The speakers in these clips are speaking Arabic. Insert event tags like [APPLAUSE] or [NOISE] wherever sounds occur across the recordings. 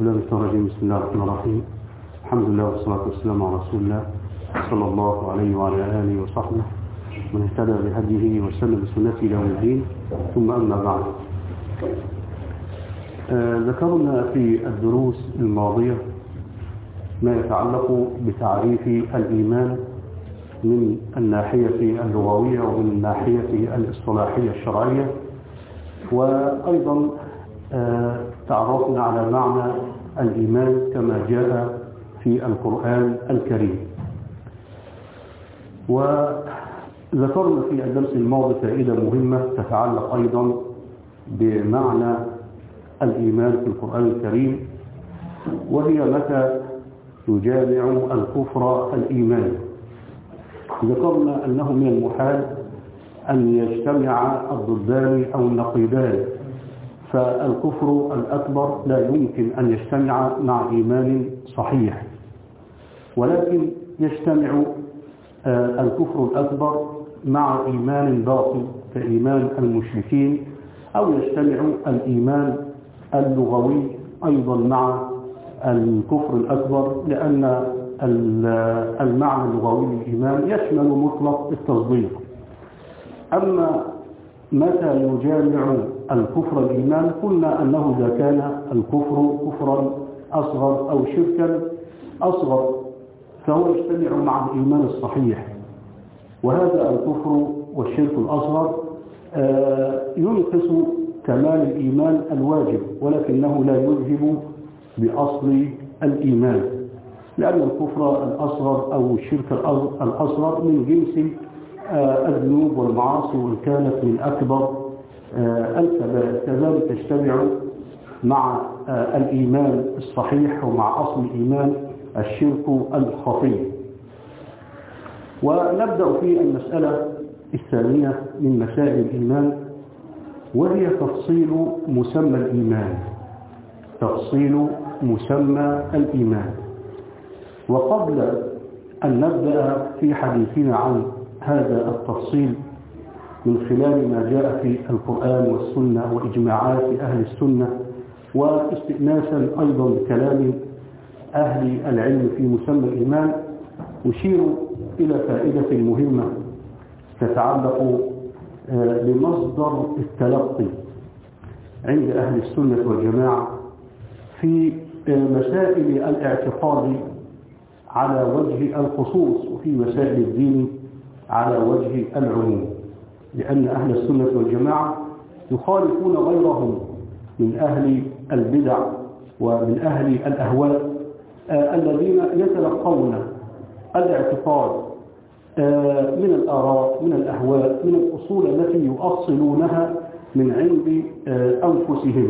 بالله من الشيطان الرجيم. بسم الله الرحمن الرحيم. الحمد لله والصلاة والسلام على رسول الله صلى الله عليه وعلى آله وصحبه. من اهتدى بهديه وسلم بسنته إلى يوم الدين ثم أما بعد. آه ذكرنا في الدروس الماضية ما يتعلق بتعريف الإيمان من الناحية اللغوية ومن الناحية الاصطلاحية الشرعية. وأيضا آه تعرفنا على معنى الإيمان كما جاء في القرآن الكريم. وذكرنا في الدرس الماضي فائدة مهمة تتعلق أيضا بمعنى الإيمان في القرآن الكريم وهي متى يجامع الكفر الإيمان. ذكرنا أنه من المحال أن يجتمع الضدان أو النقيضان فالكفر الأكبر لا يمكن أن يجتمع مع إيمان صحيح. ولكن يجتمع الكفر الأكبر مع إيمان باطل كإيمان المشركين أو يجتمع الإيمان اللغوي أيضا مع الكفر الأكبر لأن المعنى اللغوي للإيمان يشمل مطلق التصديق. أما متى يجامع الكفر الإيمان قلنا أنه إذا كان الكفر كفرا أصغر أو شركا أصغر فهو يجتمع مع الإيمان الصحيح. وهذا الكفر والشرك الأصغر ينقص كمال الإيمان الواجب ولكنه لا يذهب بأصل الإيمان. لأن الكفر الأصغر أو الشرك الأصغر من جنس الذنوب والمعاصي وإن كانت من أكبر الكبائر كذلك تجتمع مع الإيمان الصحيح ومع أصل الإيمان الشرك الخفي. ونبدأ في المسألة الثانية من مسائل الإيمان وهي تفصيل مسمى الإيمان. تفصيل مسمى الإيمان. وقبل أن نبدأ في حديثنا عن هذا التفصيل من خلال ما جاء في القرآن والسنة وإجماعات أهل السنة واستئناسا أيضا بكلام أهل العلم في مسمى الإيمان أشير إلى فائدة مهمة تتعلق بمصدر التلقي عند أهل السنة والجماعة في مسائل الاعتقاد على وجه الخصوص وفي مسائل الدين على وجه العموم. لأن أهل السنة والجماعة يخالفون غيرهم من أهل البدع ومن أهل الأهواء آه الذين يتلقون الاعتقاد آه من الآراء من الأهواء من الأصول التي يؤصلونها من عند آه أنفسهم.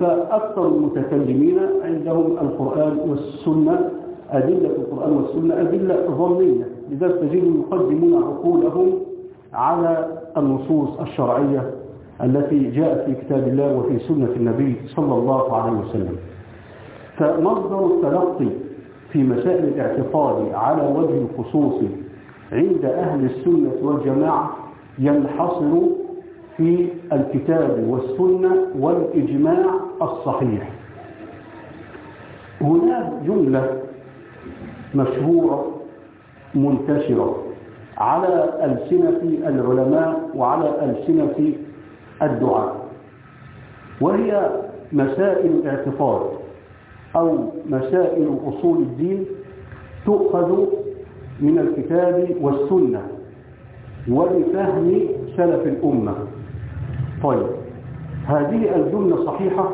فأكثر المتكلمين عندهم القرآن والسنة أدلة القرآن والسنة أدلة ظنية لذلك تجد يقدمون عقولهم على النصوص الشرعية التي جاءت في كتاب الله وفي سنة النبي صلى الله عليه وسلم. فمصدر التلقي في مسائل الاعتقاد على وجه الخصوص عند أهل السنة والجماعة ينحصر في الكتاب والسنة والإجماع الصحيح. هناك جملة مشهورة منتشرة. على ألسنة العلماء وعلى ألسنة الدعاء. وهي مسائل الاعتقاد أو مسائل أصول الدين تؤخذ من الكتاب والسنة ولفهم سلف الأمة. طيب هذه الجملة صحيحة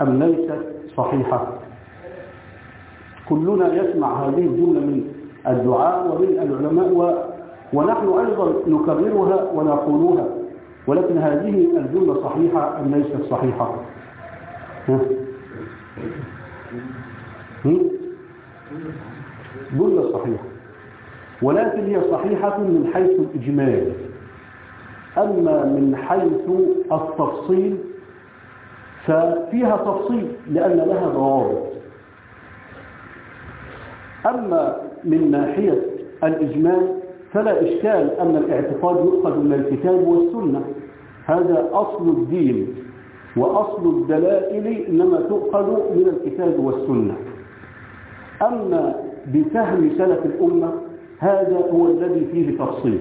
أم ليست صحيحة؟ كلنا يسمع هذه الجملة من الدعاء ومن العلماء و... ونحن أيضا نكررها ونقولها ولكن هذه الجملة صحيحة أم ليست صحيحة؟ جملة صحيحة ولكن هي صحيحة من حيث الإجمال. أما من حيث التفصيل ففيها تفصيل لأن لها ضوابط. أما من ناحية الإجمال فلا إشكال أن الاعتقاد يؤخذ من الكتاب والسنة. هذا أصل الدين وأصل الدلائل إنما تؤخذ من الكتاب والسنة. أما بفهم سلف الأمة هذا هو الذي فيه تفصيل.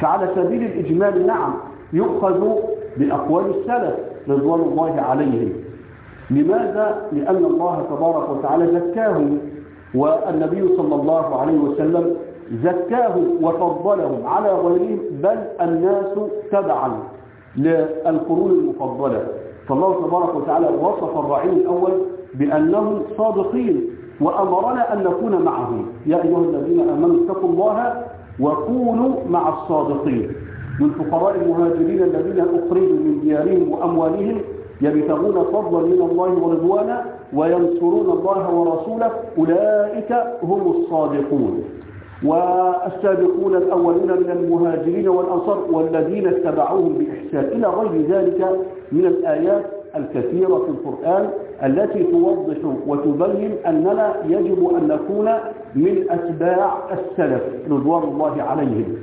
فعلى سبيل الإجمال نعم يؤخذ بأقوال السلف رضوان الله عليهم. لماذا؟ لأن الله تبارك وتعالى زكاهم. والنبي صلى الله عليه وسلم زكاهم وفضلهم على غيرهم بل الناس تبعا للقرون المفضلة. فالله تبارك وتعالى وصف الرعيل الأول بأنهم صادقين وأمرنا أن نكون معهم. يا أيها الذين آمنوا اتقوا الله وكونوا مع الصادقين. للفقراء المهاجرين الذين أخرجوا من ديارهم وأموالهم يبتغون فضلا من الله ورضوانا وينصرون الله ورسوله. أولئك هم الصادقون. والسابقون الأولون من المهاجرين والأنصار والذين اتبعوهم بإحسان. إلى غير ذلك من الآيات الكثيرة في القرآن التي توضح وتبين أننا يجب أن نكون من أتباع السلف رضوان الله عليهم.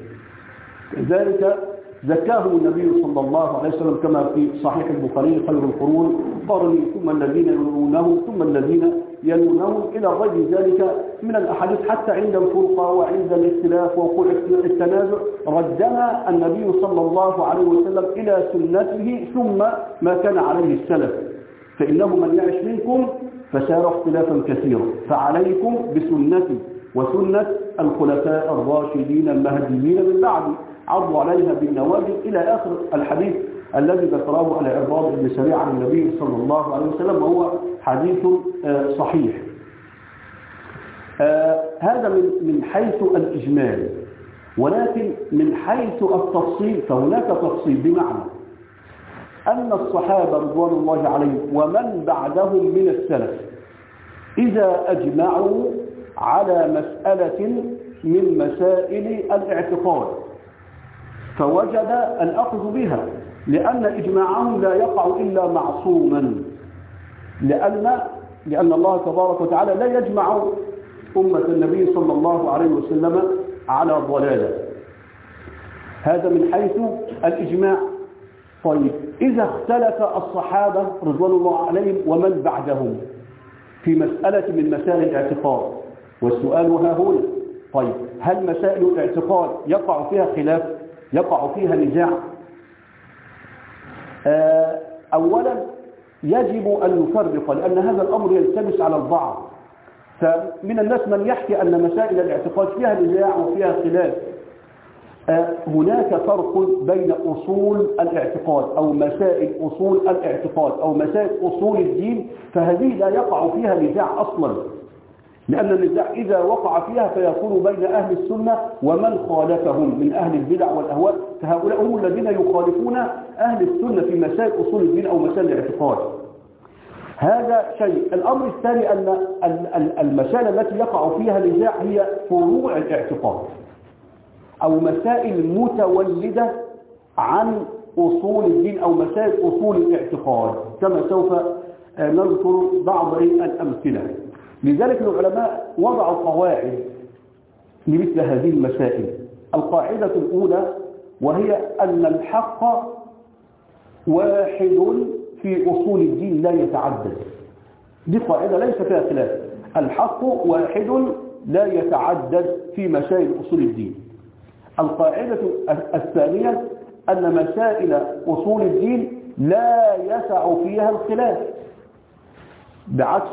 ذلك زكاهم النبي صلى الله عليه وسلم كما في صحيح البخاري خير القرون. قرني ثم الذين يلونهم ثم الذين يلونهم إلى غير ذلك من الأحاديث حتى عند الفرقة وعند الاختلاف ووقوع التنازع ردنا النبي صلى الله عليه وسلم إلى سنته ثم ما كان عليه السلف. فإنه من يعش منكم فسار اختلافا كثيرا. فعليكم بسنتي وسنة الخلفاء الراشدين المهديين من بعد عضوا عليها بالنواجذ إلى آخر الحديث الذي ذكره على عباد بن سريع عن النبي صلى الله عليه وسلم وهو حديث صحيح. هذا من من حيث الإجمال ولكن من حيث التفصيل فهناك تفصيل بمعنى أن الصحابة رضوان الله عليهم ومن بعدهم من السلف إذا أجمعوا على مسألة من مسائل الاعتقاد. فوجد الأخذ بها لأن إجماعهم لا يقع إلا معصوما لأن لأن الله تبارك وتعالى لا يجمع أمة النبي صلى الله عليه وسلم على ضلالة. هذا من حيث الإجماع. طيب إذا اختلف الصحابة رضوان الله عليهم ومن بعدهم في مسألة من مسائل الاعتقاد. والسؤال ها هنا. طيب هل مسائل الاعتقاد يقع فيها خلاف؟ يقع فيها نزاع أولا يجب أن نفرق لأن هذا الأمر يلتبس على البعض. فمن الناس من يحكي أن مسائل الاعتقاد فيها نزاع وفيها خلاف هناك فرق بين أصول الاعتقاد أو مسائل أصول الاعتقاد أو مسائل أصول الدين فهذه لا يقع فيها نزاع أصلا. لأن النزاع إذا وقع فيها فيكون بين أهل السنة ومن خالفهم من أهل البدع والأهواء. فهؤلاء هم الذين يخالفون أهل السنة في مسائل أصول الدين أو مسائل الاعتقاد. هذا شيء. الأمر الثاني أن المسائل التي يقع فيها نزاع هي فروع الاعتقاد أو مسائل متولدة عن أصول الدين أو مسائل أصول الاعتقاد. كما سوف نذكر بعض الأمثلة. لذلك العلماء وضعوا قواعد لمثل هذه المسائل. القاعدة الأولى وهي أن الحق واحد في أصول الدين لا يتعدد. دي قاعدة ليس فيها خلاف. الحق واحد لا يتعدد في مسائل أصول الدين. القاعدة الثانية أن مسائل أصول الدين لا يسع فيها الخلاف. بعكس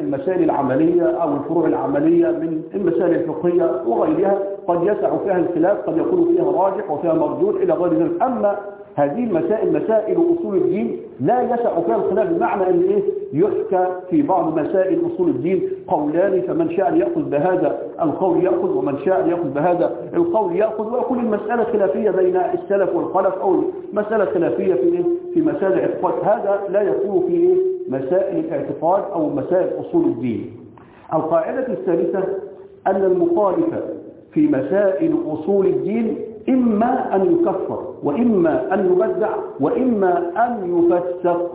المسائل العملية أو الفروع العملية من المسائل الفقهية وغيرها قد يسع فيها الخلاف قد يكون فيها راجح وفيها مرجوح إلى غير ذلك. أما هذه المسائل مسائل أصول الدين لا يسع فيها الخلاف بمعنى أن إيه؟ يحكى في بعض مسائل أصول الدين. قولان فمن شاء يأخذ بهذا القول يأخذ ومن شاء يأخذ بهذا القول يأخذ. ويكون المسألة خلافية بين السلف والخلف أو مسألة خلافية في إيه؟ في مسائل الاعتقاد. هذا لا يكون في إيه؟ مسائل الاعتقاد أو مسائل أصول الدين. القاعدة الثالثة أن المخالف في مسائل أصول الدين إما أن يكفر وإما أن يبدع وإما أن يفسق.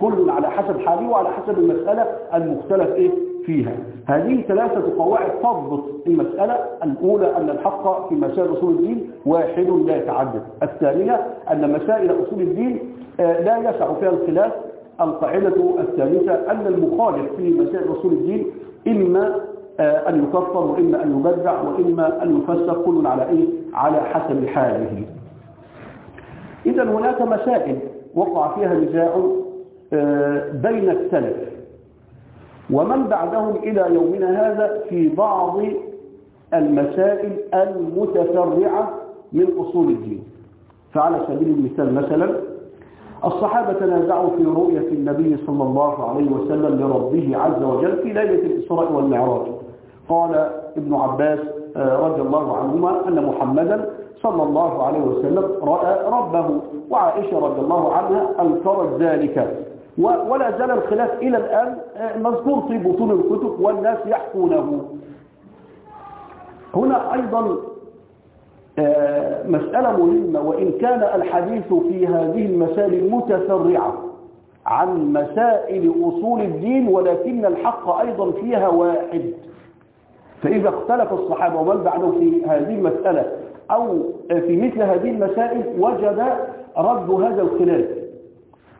كل على حسب حاله وعلى حسب المسألة المختلف إيه؟ فيها. هذه ثلاثة قواعد تضبط المسألة. الأولى أن الحق في مسائل أصول الدين واحد لا يتعدد. الثانية أن مسائل أصول الدين لا يسع فيها الخلاف. القاعدة الثالثة أن المخالف في مسائل أصول الدين إما أن يكفر وإما أن يبدع وإما أن يفسق. كل على إيه؟ على حسب حاله. إذا هناك مسائل وقع فيها نزاع بين السلف. ومن بعدهم إلى يومنا هذا في بعض المسائل المتفرعة من أصول الدين. فعلى سبيل المثال مثلا الصحابة تنازعوا في رؤية النبي صلى الله عليه وسلم لربه عز وجل في ليلة الإسراء والمعراج. قال ابن عباس رضي الله عنهما أن محمدا صلى الله عليه وسلم رأى ربه وعائشة رضي الله عنها أنكرت ذلك. ولا زال الخلاف إلى الآن مذكور في بطون الكتب والناس يحكونه هنا أيضا مسألة مهمة وإن كان الحديث في هذه المسائل المتفرعة عن مسائل أصول الدين ولكن الحق أيضا فيها واحد. فإذا اختلف الصحابة ومن بعدهم في هذه المسألة أو في مثل هذه المسائل وجد رد هذا الخلاف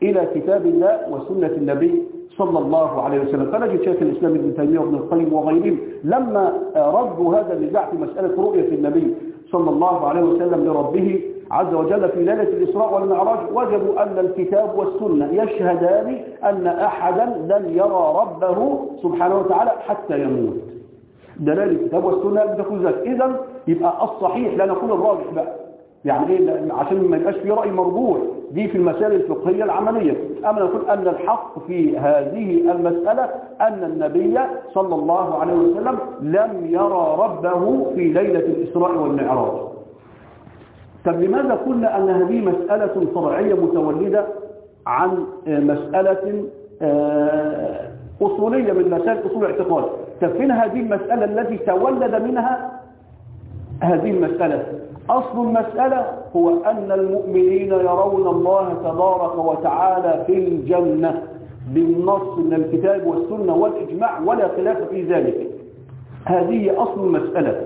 إلى كتاب الله وسنة النبي صلى الله عليه وسلم. فنجد شيخ الإسلام ابن تيمية وابن القيم وغيرهم لما ردوا هذا النزاع في مسألة رؤية النبي صلى الله عليه وسلم لربه عز وجل في ليلة الإسراء والمعراج وجدوا أن الكتاب والسنة يشهدان أن أحدا لن يرى ربه سبحانه وتعالى حتى يموت. دلالة الكتاب والسنة بتقول ذلك إذا يبقى الصحيح لا نقول الراجح بقى. يعني إيه؟ عشان ما يبقاش في رأي مرجوح. دي في المسائل الفقهية العملية. أما نقول أن الحق في هذه المسألة أن النبي صلى الله عليه وسلم لم يرى ربه في ليلة الإسراء والمعراج. طب لماذا قلنا أن هذه مسألة فرعية متولدة عن مسألة أصولية من مسائل أصول الاعتقاد. طب فين هذه المسألة التي تولد منها هذه المسألة. أصل المسألة هو أن المؤمنين يرون الله تبارك وتعالى في الجنة بالنص من الكتاب والسنة والإجماع ولا خلاف في ذلك. هذه أصل المسألة.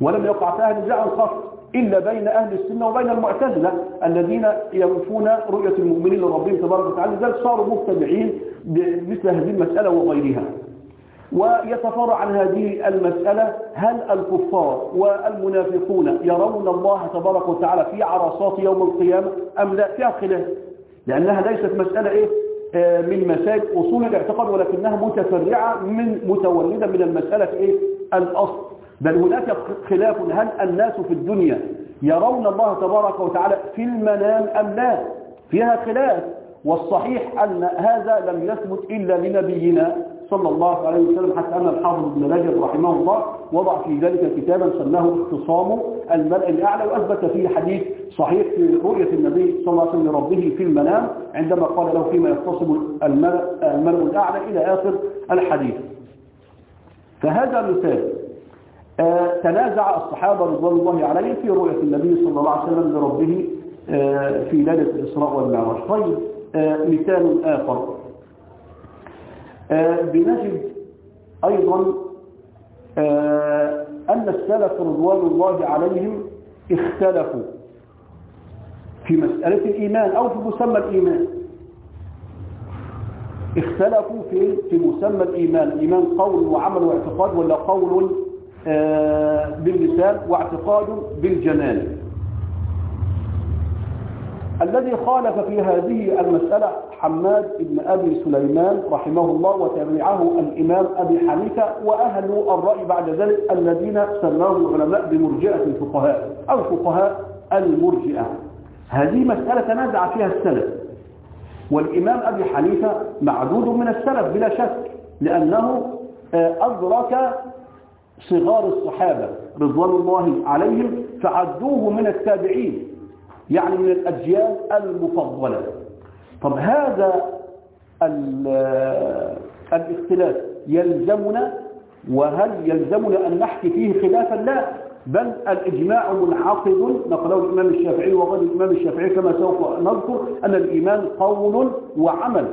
ولم يقع فيها نزاع خاص إلا بين أهل السنة وبين المعتزلة الذين ينفون رؤية المؤمنين لربهم تبارك وتعالى. ذلك صاروا مبتدعين بمثل هذه المسألة وغيرها. ويتفرع عن هذه المسألة هل الكفار والمنافقون يرون الله تبارك وتعالى في عرصات يوم القيامة أم لا؟ فيها خلاف لأنها ليست مسألة إيه؟ من مسائل أصول الاعتقاد ولكنها متفرعة من متولدة من المسألة إيه؟ الأصل. بل هناك خلاف. هل الناس في الدنيا يرون الله تبارك وتعالى في المنام أم لا؟ فيها خلاف. والصحيح أن هذا لم يثبت إلا لنبينا صلى الله عليه وسلم حتى أن الحافظ ابن رجب رحمه الله وضع في ذلك كتابا سماه اختصام الملأ الأعلى وأثبت فيه حديث صحيح في رؤية النبي صلى الله عليه وسلم لربه في المنام عندما قال له فيما يختصم الملأ, الأعلى إلى آخر الحديث. فهذا مثال آه تنازع الصحابة رضوان الله عليهم في رؤية النبي صلى الله عليه وسلم لربه آه في ليلة الإسراء والمعراج. طيب مثال آخر. بنجد أيضا أن السلف رضوان الله عليهم اختلفوا في مسألة الإيمان أو في مسمى الإيمان. اختلفوا في في مسمى الإيمان. الإيمان قول وعمل واعتقاد ولا قول باللسان واعتقاد بالجنان الذي خالف في هذه المسألة حماد بن أبي سليمان رحمه الله وتبعه الإمام أبي حنيفة وأهل الرأي بعد ذلك الذين سماهم العلماء بمرجئة الفقهاء أو فقهاء المرجئة. هذه مسألة تنازع فيها السلف والإمام أبي حنيفة معدود من السلف بلا شك لأنه أدرك صغار الصحابة رضوان الله عليهم فعدوه من التابعين. يعني من الأجيال المفضلة. طب هذا الاختلاف يلزمنا وهل يلزمنا أن نحكي فيه خلافا؟ لا بل الإجماع منعقد. نقله الإمام الشافعي وغير الإمام الشافعي كما سوف نذكر أن الإيمان قول وعمل.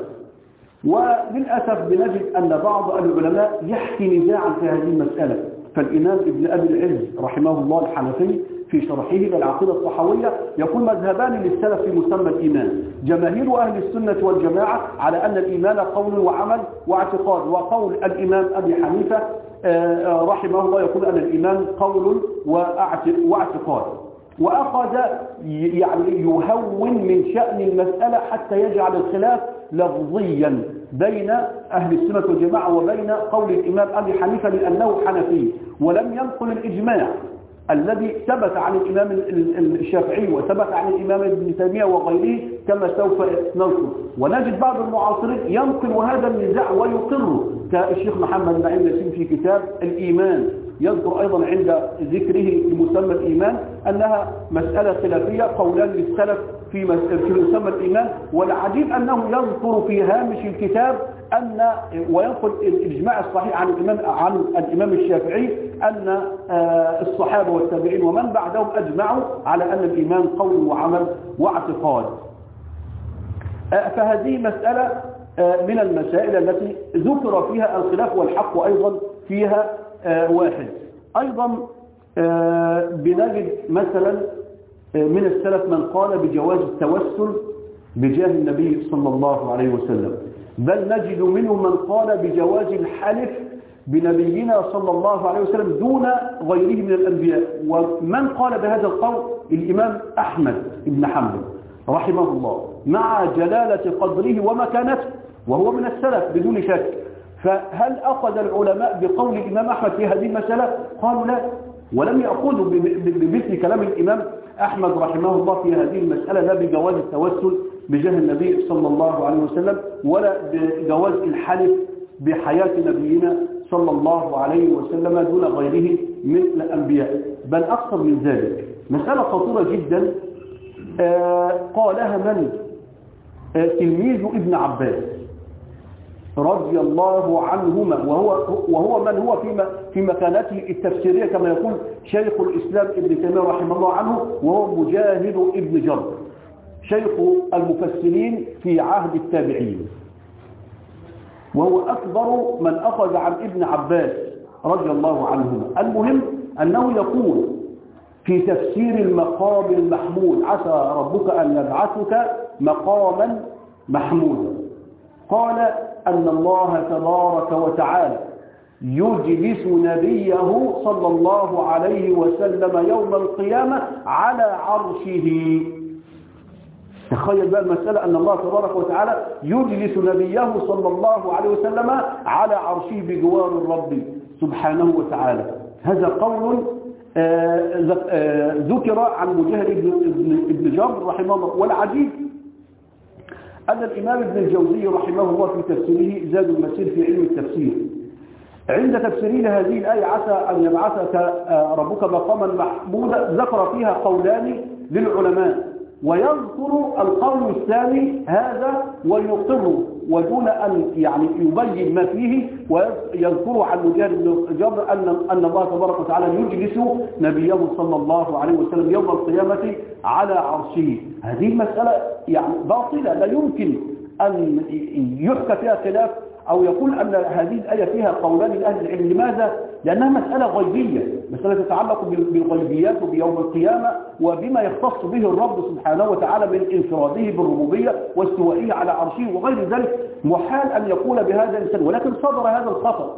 وللأسف بنجد أن بعض العلماء يحكي نزاعا في هذه المسألة. فالإمام ابن أبي العز رحمه الله الحنفي في شرحه للعقيدة الصحوية يقول مذهبان للسلف في مسمى الإيمان. جماهير أهل السنة والجماعة على أن الإيمان قول وعمل واعتقاد وقول الإمام أبي حنيفة رحمه الله يقول أن الإيمان قول واعتقاد. وأخذ يعني يهون من شأن المسألة حتى يجعل الخلاف لفظيا بين أهل السنة والجماعة وبين قول الإمام أبي حنيفة لأنه حنفي ولم ينقل الإجماع. الذي ثبت عن الإمام الشافعي وثبت عن الإمام ابن تيمية وغيره كما سوف نذكر. ونجد بعض المعاصرين ينقل هذا النزاع ويقر. كالشيخ محمد نعيم ياسين في كتاب الإيمان. يذكر أيضا عند ذكره لمسمى الإيمان أنها مسألة خلافية قولان للسلف في مسمى الإيمان والعجيب أنه يذكر في هامش الكتاب أن وينقل الإجماع الصحيح عن الإمام عن الإمام الشافعي أن الصحابة والتابعين ومن بعدهم أجمعوا على أن الإيمان قول وعمل واعتقاد. فهذه مسألة من المسائل التي ذكر فيها الخلاف والحق أيضا فيها واحد. أيضا بنجد مثلا من السلف من قال بجواز التوسل بجاه النبي صلى الله عليه وسلم. بل نجد منهم من قال بجواز الحلف بنبينا صلى الله عليه وسلم دون غيره من الأنبياء. ومن قال بهذا القول؟ الإمام أحمد بن حنبل رحمه الله. مع جلالة قدره ومكانته وهو من السلف بدون شك. فهل أخذ العلماء بقول الإمام أحمد في هذه المسألة؟ قالوا لا. ولم يأخذوا بمثل كلام الإمام أحمد رحمه الله في هذه المسألة لا بجواز التوسل بجاه النبي صلى الله عليه وسلم ولا بجواز الحلف بحياة نبينا صلى الله عليه وسلم دون غيره من الأنبياء. بل أكثر من ذلك. مسألة خطيرة جدا. قالها من؟ تلميذ ابن عباس. رضي الله عنهما وهو وهو من هو في في مكانته التفسيرية كما يقول شيخ الإسلام ابن تيمية رحمه الله عنه وهو مجاهد ابن جبر شيخ المفسرين في عهد التابعين. وهو أكبر من اخذ عن ابن عباس رضي الله عنهما. المهم أنه يقول في تفسير المقام المحمود عسى ربك أن يبعثك مقاما محمودا. قال أن الله تبارك وتعالى يجلس نبيه صلى الله عليه وسلم يوم القيامة على عرشه. تخيل بقى المسألة أن الله تبارك وتعالى يجلس نبيه صلى الله عليه وسلم على عرشه بجوار الرب سبحانه وتعالى. هذا قول ذكر عن مجاهد ابن جبر رحمه الله والعجيب أن الإمام ابن الجوزي رحمه الله في تفسيره زاد المسير في علم التفسير. عند تفسيرين هذه الآية عسى أن يبعثك ربك مقاما محمودا ذكر فيها قولان للعلماء. ويذكر القول الثاني هذا ويقر ودون أن يعني يبين ما فيه ويذكر عن مجاهد بن جبر أن, أن الله تبارك وتعالى يجلس نبيه صلى الله عليه وسلم يوم القيامة على عرشه هذه المسألة يعني باطلة لا يمكن أن يحكى فيها خلاف أو يقول أن هذه الآية فيها قولان لأهل العلم لماذا؟ لأنها مسألة غيبية مسألة تتعلق بالغيبيات وبيوم القيامة وبما يختص به الرب سبحانه وتعالى من انفراده بالربوبية واستوائه على عرشه وغير ذلك محال أن يقول بهذا الإنسان ولكن صدر هذا الخطأ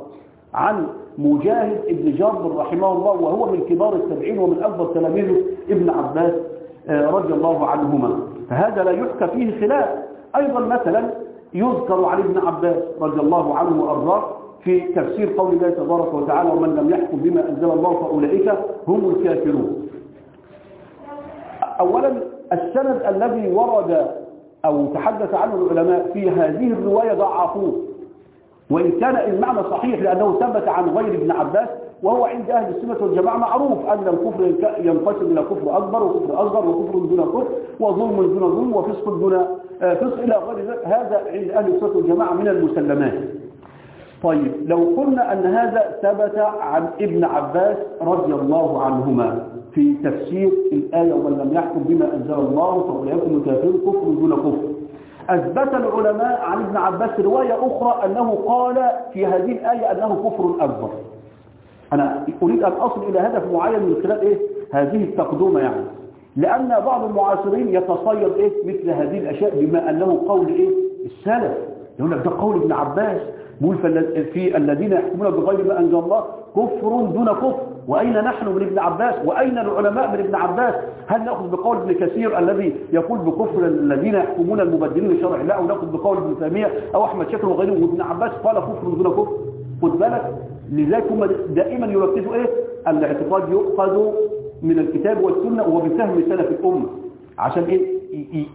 عن مجاهد ابن جابر رحمه الله وهو من كبار التابعين ومن أكبر تلاميذه ابن عباس رضي الله عنهما. فهذا لا يحكى فيه خلاف. أيضا مثلا يذكر عن ابن عباس رضي الله عنه وأرضاه في تفسير قول الله تبارك وتعالى ومن لم يحكم بما أنزل الله فأولئك هم الكافرون. أولا السند الذي ورد أو تحدث عنه العلماء في هذه الرواية ضعفوه. وإن كان المعنى صحيح لأنه ثبت عن غير ابن عباس وهو عند أهل السنة والجماعة معروف أن الكفر ينقسم إلى كفر أكبر وكفر أصغر وكفر دون كفر وظلم دون ظلم وفسق دون فسق إلى غير ذلك. هذا عند أهل السنة والجماعة من المسلمات. طيب لو قلنا أن هذا ثبت عن ابن عباس رضي الله عنهما في تفسير الآية ومن لم يحكم بما أنزل الله فأولئك الكافرون كفر دون كفر أثبت العلماء عن ابن عباس رواية أخرى أنه قال في هذه الآية أنه كفر أكبر أنا أريد أن أصل إلى هدف معين من خلال إيه؟ هذه التقدمة يعني لأن بعض المعاصرين يتصيد إيه؟ مثل هذه الأشياء بما أنه قول إيه؟ السلف يقول لك ده قول ابن عباس بيقول في الذين يحكمون بغير ما أنزل الله كفر دون كفر. وأين نحن من ابن عباس؟ وأين العلماء من ابن عباس؟ هل نأخذ بقول ابن كثير الذي يقول بكفر الذين يحكمون المبدلين لشرع الله أو نأخذ بقول ابن تيمية أو أحمد شكر وغيره وابن عباس قال كفر دون كفر؟ خد بالك. لذلك هم دائما يركزوا إيه؟ الاعتقاد يؤخذ من الكتاب والسنة وبفهم سلف الأمة. عشان إيه؟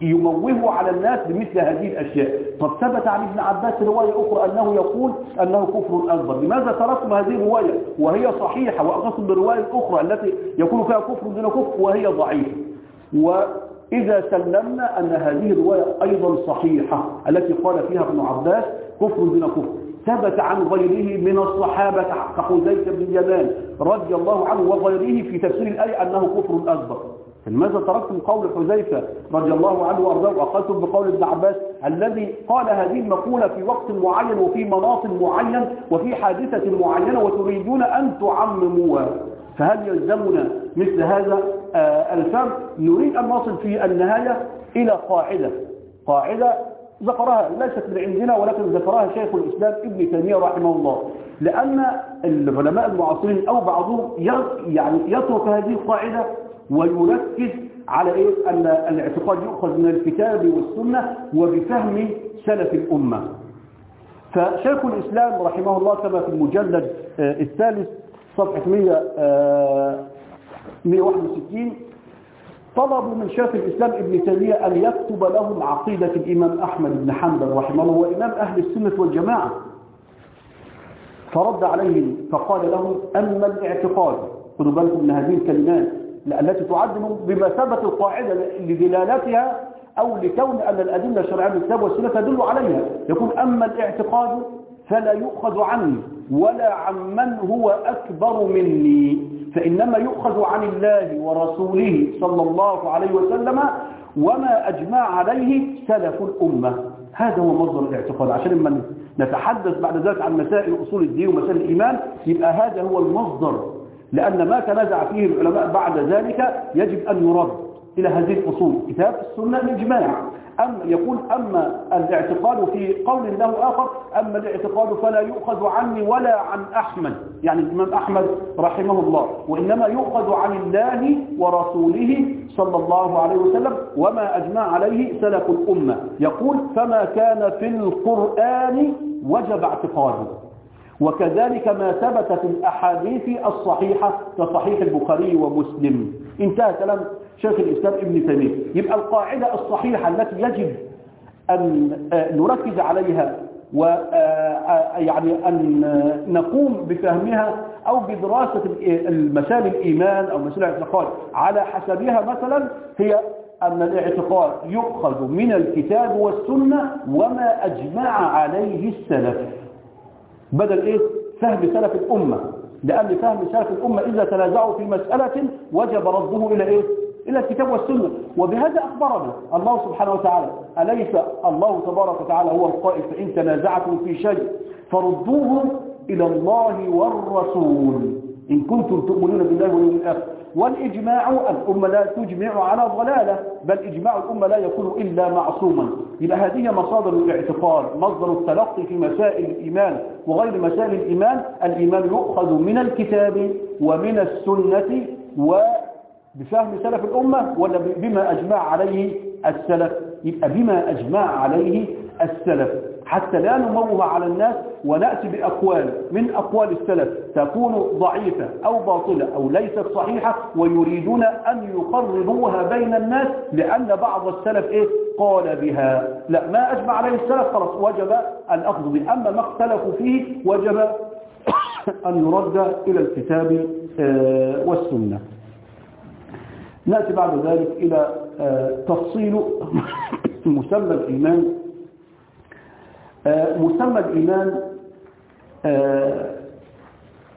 يموهوا على الناس بمثل هذه الأشياء. طب ثبت عن ابن عباس رواية أخرى أنه يقول أنه كفر أكبر. لماذا تركتم هذه الرواية؟ وهي صحيحة وأخذتم بالرواية الأخرى التي يكون فيها كفر دون كفر وهي ضعيفة. وإذا سلمنا أن هذه الرواية أيضا صحيحة التي قال فيها ابن عباس كفر دون كفر. ثبت عن غيره من الصحابة كحذيفة بن اليمان رضي الله عنه وغيره في تفسير الآية أنه كفر أكبر. لماذا تركتم قول حذيفة رضي الله عنه وأرضاه؟ وأخذتم بقول ابن عباس الذي قال هذه المقولة في وقت معين وفي مناط معين وفي حادثة معينة وتريدون أن تعمموها. فهل يلزمنا مثل هذا؟ آه الفهم؟ نريد أن نصل في النهاية إلى قاعدة. قاعدة ذكرها ليست من عندنا ولكن ذكرها شيخ الإسلام ابن تيمية رحمه الله. لأن العلماء المعاصرين أو بعضهم يعني يترك هذه القاعدة ويركز على إيه؟ أن الاعتقاد يؤخذ من الكتاب والسنة وبفهم سلف الأمة. فشيخ الإسلام رحمه الله كما في المجلد الثالث صفحة 161 طلبوا من شيخ الإسلام ابن تيمية أن يكتب لهم عقيدة الإمام أحمد بن حنبل رحمه الله وإمام أهل السنة والجماعة. فرد عليهم فقال لهم أما الاعتقاد خذوا بالكم من هذه الكلمات التي تعد بمثابة القاعدة لدلالتها أو لكون أن الأدلة الشرعية من الكتاب والسنة تدل عليها. يقول أما الاعتقاد فلا يؤخذ عني ولا عن من هو أكبر مني. فإنما يؤخذ عن الله ورسوله صلى الله عليه وسلم وما أجمع عليه سلف الأمة. هذا هو مصدر الاعتقاد. عشان لما نتحدث بعد ذلك عن مسائل أصول الدين ومسائل الإيمان يبقى هذا هو المصدر لأن ما تنازع فيه العلماء بعد ذلك يجب أن يرد إلى هذه الأصول. كتاب السنة الإجماع أم يقول أما الاعتقاد في قول له آخر أما الاعتقاد فلا يؤخذ عني ولا عن أحمد. يعني الإمام أحمد رحمه الله. وإنما يؤخذ عن الله ورسوله صلى الله عليه وسلم وما أجمع عليه سلف الأمة. يقول فما كان في القرآن وجب اعتقاده. وكذلك ما ثبت في الأحاديث الصحيحة كصحيح البخاري ومسلم. انتهى كلام شيخ الإسلام ابن تيمية. يبقى القاعدة الصحيحة التي يجب أن نركز عليها ويعني أن نقوم بفهمها أو بدراسة المسائل الإيمان أو مسائل الاعتقاد. على حسبها مثلا هي أن الاعتقاد يؤخذ من الكتاب والسنة وما أجمع عليه السلف. بدل إيه؟ فهم سلف الأمة. لأن فهم سلف الأمة إذا تنازعوا في مسألة وجب رده إلى إيه؟ إلى الكتاب والسنة. وبهذا أخبرنا الله سبحانه وتعالى. أليس الله تبارك وتعالى هو القائل؟ فإن تنازعتم في شيء فردوه إلى الله والرسول. إن كنتم تؤمنون بالله واليوم الآخر. والإجماع الأمة لا تجمع على ضلالة بل إجماع الأمة لا يكون إلا معصوما. يبقى هذه مصادر الاعتقاد مصدر التلقي في مسائل الإيمان. وغير مسائل الإيمان الإيمان يؤخذ من الكتاب ومن السنة وبفهم سلف الأمة ولا بما أجمع عليه السلف؟ يبقى بما أجمع عليه السلف. حتى لا نموه على الناس ونأتي بأقوال من أقوال السلف تكون ضعيفة أو باطلة أو ليست صحيحة ويريدون أن يقرروها بين الناس لأن بعض السلف إيه؟ قال بها. لا ما أجمع عليه السلف خلاص وجب الأخذ به. أما ما اختلفوا فيه وجب [COUGHS] أن يرد إلى الكتاب والسنة. نأتي بعد ذلك إلى تفصيل [COUGHS] مسمى الإيمان. مسمى الإيمان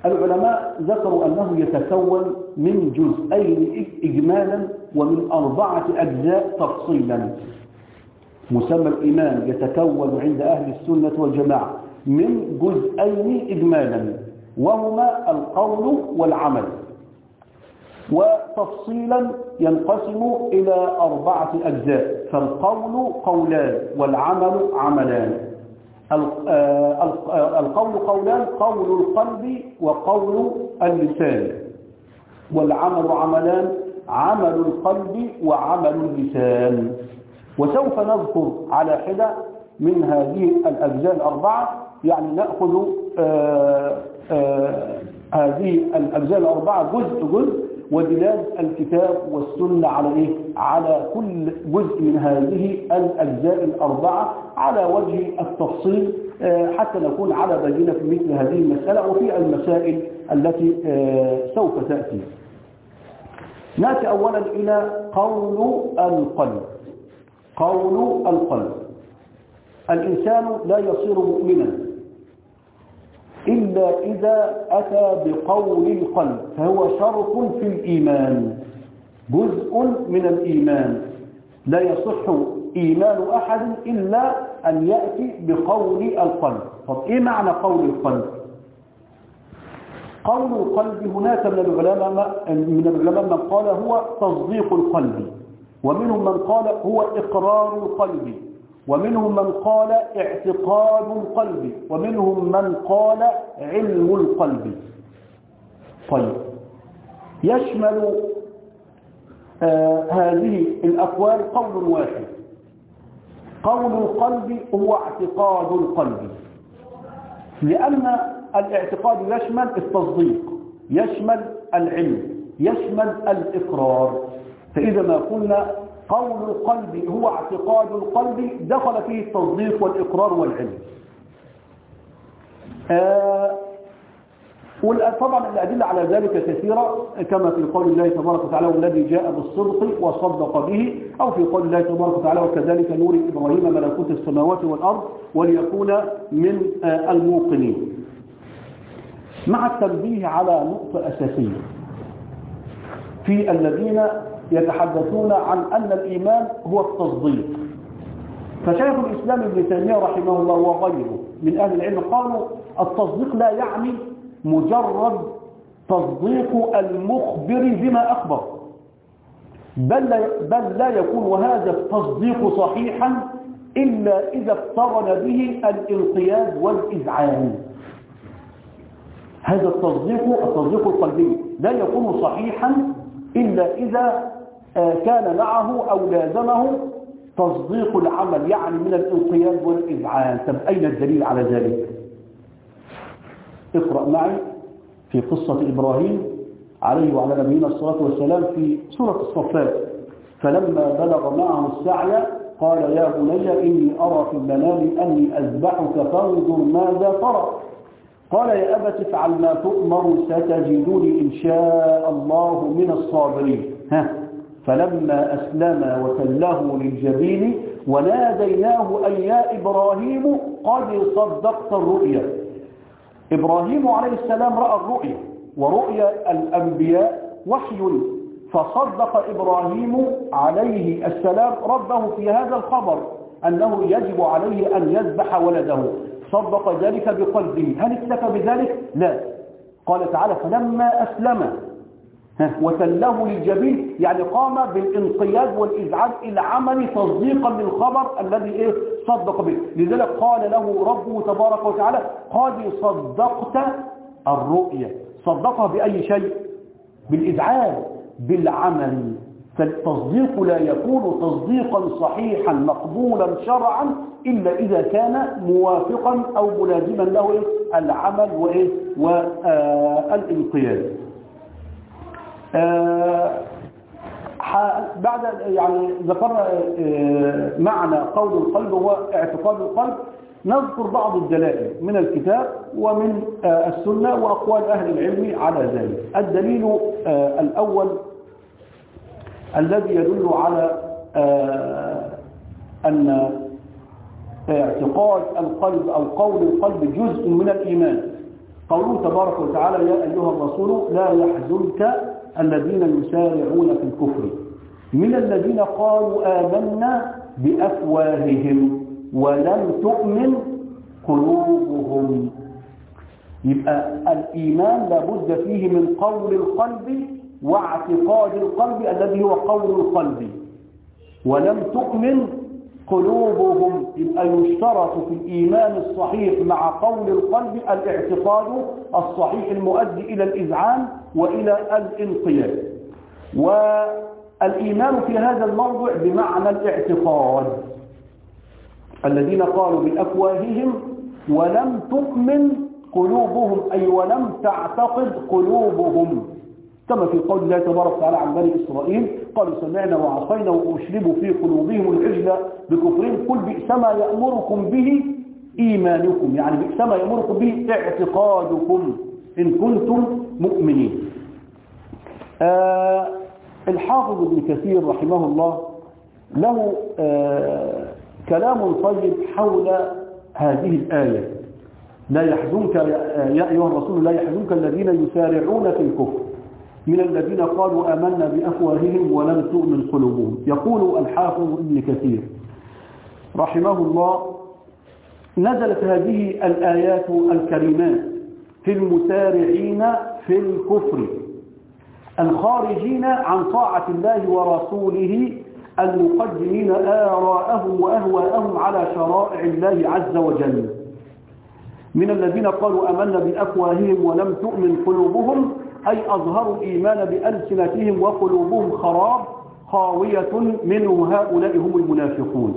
العلماء ذكروا أنه يتكون من جزئين إجمالا ومن أربعة أجزاء تفصيلا. مسمى الإيمان يتكون عند أهل السنة والجماعة من جزئين إجمالا وهما القول والعمل. وتفصيلا ينقسم إلى أربعة أجزاء فالقول قولان والعمل عملان. القول قولان قول القلب وقول اللسان. والعمل عملان عمل القلب وعمل اللسان. وسوف نذكر على حدة من هذه الأجزاء الأربعة يعني نأخذ آآ آآ هذه الأجزاء الأربعة جزء جزء ودلال الكتاب والسنة على إيه؟ على كل جزء من هذه الأجزاء الأربعة على وجه التفصيل حتى نكون على بينة في مثل هذه المسألة وفي المسائل التي سوف تأتي. نأتي أولا إلى قول القلب. قول القلب. الإنسان لا يصير مؤمنا. إلا إذا أتى بقول القلب فهو شرط في الإيمان جزء من الإيمان. لا يصح إيمان أحد إلا أن يأتي بقول القلب. طب إيه معنى قول القلب؟ قول القلب هناك من العلماء من العلماء من قال هو تصديق القلب ومنهم من قال هو إقرار القلب. ومنهم من قال اعتقاد القلب ومنهم من قال علم القلب. طيب. يشمل آه هذه الأقوال قول واحد. قول القلب هو اعتقاد القلب. لأن الاعتقاد يشمل التصديق يشمل العلم يشمل الإقرار. فإذا ما قلنا قول القلب هو اعتقاد القلب دخل فيه التصديق والإقرار والعلم. آه طبعا الأدلة على ذلك كثيرة كما في قول الله تبارك وتعالى والذي جاء بالصدق وصدق به. أو في قول الله تبارك وتعالى وكذلك نور إبراهيم ملكوت السماوات والأرض وليكون من آه الموقنين. مع التنبيه على نقطة أساسية في الذين يتحدثون عن أن الإيمان هو التصديق. فشيخ الإسلام ابن تيمية رحمه الله وغيره من أهل العلم قالوا التصديق لا يعني مجرد تصديق المخبر بما أخبر. بل بل لا يكون هذا التصديق صحيحا إلا إذا اقترن به الانقياد والإذعان هذا التصديق التصديق القلبي لا يكون صحيحا إلا إذا كان معه أو لازمه تصديق العمل يعني من الانقياد والإذعان طب أين الدليل على ذلك؟ اقرأ معي في قصة إبراهيم عليه وعلى نبينا الصلاة والسلام في سورة الصفات. فلما بلغ معه السعي قال يا بني إني أرى في المنام أني أذبحك فانظر ماذا ترى. قال يا أبت افعل ما تؤمر ستجدني إن شاء الله من الصابرين. ها؟ فلما أسلم وتله للجبين وناديناه أن يا إبراهيم قد صدقت الرؤيا. إبراهيم عليه السلام رأى الرؤيا ورؤيا الأنبياء وحي فصدق إبراهيم عليه السلام ربه في هذا الخبر أنه يجب عليه أن يذبح ولده. صدق ذلك بقلبه. هل اكتفى بذلك؟ لا. قال تعالى فلما أسلم وتله للجبين يعني قام بالانقياد والإزعاج إلى عمل تصديقا للخبر الذي إيه؟ صدق به. لذلك قال له ربه تبارك وتعالى قد صدقت الرؤيا. صدقها بأي شيء؟ بالإزعاج بالعمل. فالتصديق لا يكون تصديقا صحيحا مقبولا شرعا إلا إذا كان موافقا أو ملازما له إيه؟ العمل؟ والانقياد بعد يعني ذكرنا آه معنى قول القلب هو اعتقاد القلب. نذكر بعض الدلائل من الكتاب ومن آه السنة وأقوال أهل العلم على ذلك. الدليل الأول الذي يدل على أن اعتقاد القلب أو قول القلب جزء من الإيمان. قوله تبارك وتعالى يا أيها الرسول لا يحزنك الذين يسارعون في الكفر. من الذين قالوا آمنا بأفواههم ولم تؤمن قلوبهم. يبقى الإيمان لابد فيه من قول القلب واعتقاد القلب الذي هو قول القلب. ولم تؤمن قلوبهم. يبقى يشترط في الإيمان الصحيح مع قول القلب الاعتقاد الصحيح المؤدي إلى الإذعان وإلى الانقياد. والإيمان في هذا الموضع بمعنى الاعتقاد. الذين قالوا بأفواههم ولم تؤمن قلوبهم أي ولم تعتقد قلوبهم كما في قول الله تبارك وتعالى عن بني إسرائيل قالوا سمعنا وعصينا وأشربوا في قلوبهم العجل بكفرهم قل بئس ما يأمركم به إيمانكم. يعني بئس ما يأمركم به اعتقادكم. إن كنتم مؤمنين. آه الحافظ ابن كثير رحمه الله له آه كلام طيب حول هذه الآية. لا يحزنك يا أيها الرسول لا يحزنك الذين يسارعون في الكفر من الذين قالوا آمنا بأفواههم ولم تؤمن قلوبهم. يقول الحافظ ابن كثير رحمه الله نزلت هذه الآيات الكريمات في المسارعين في الكفر. الخارجين عن طاعة الله ورسوله المقدمين آراءهم وأهواءهم على شرائع الله عز وجل. من الذين قالوا أمنا بأفواههم ولم تؤمن قلوبهم أي أظهروا الإيمان بألسنتهم وقلوبهم خراب خاوية منه هؤلاء هم المنافقون.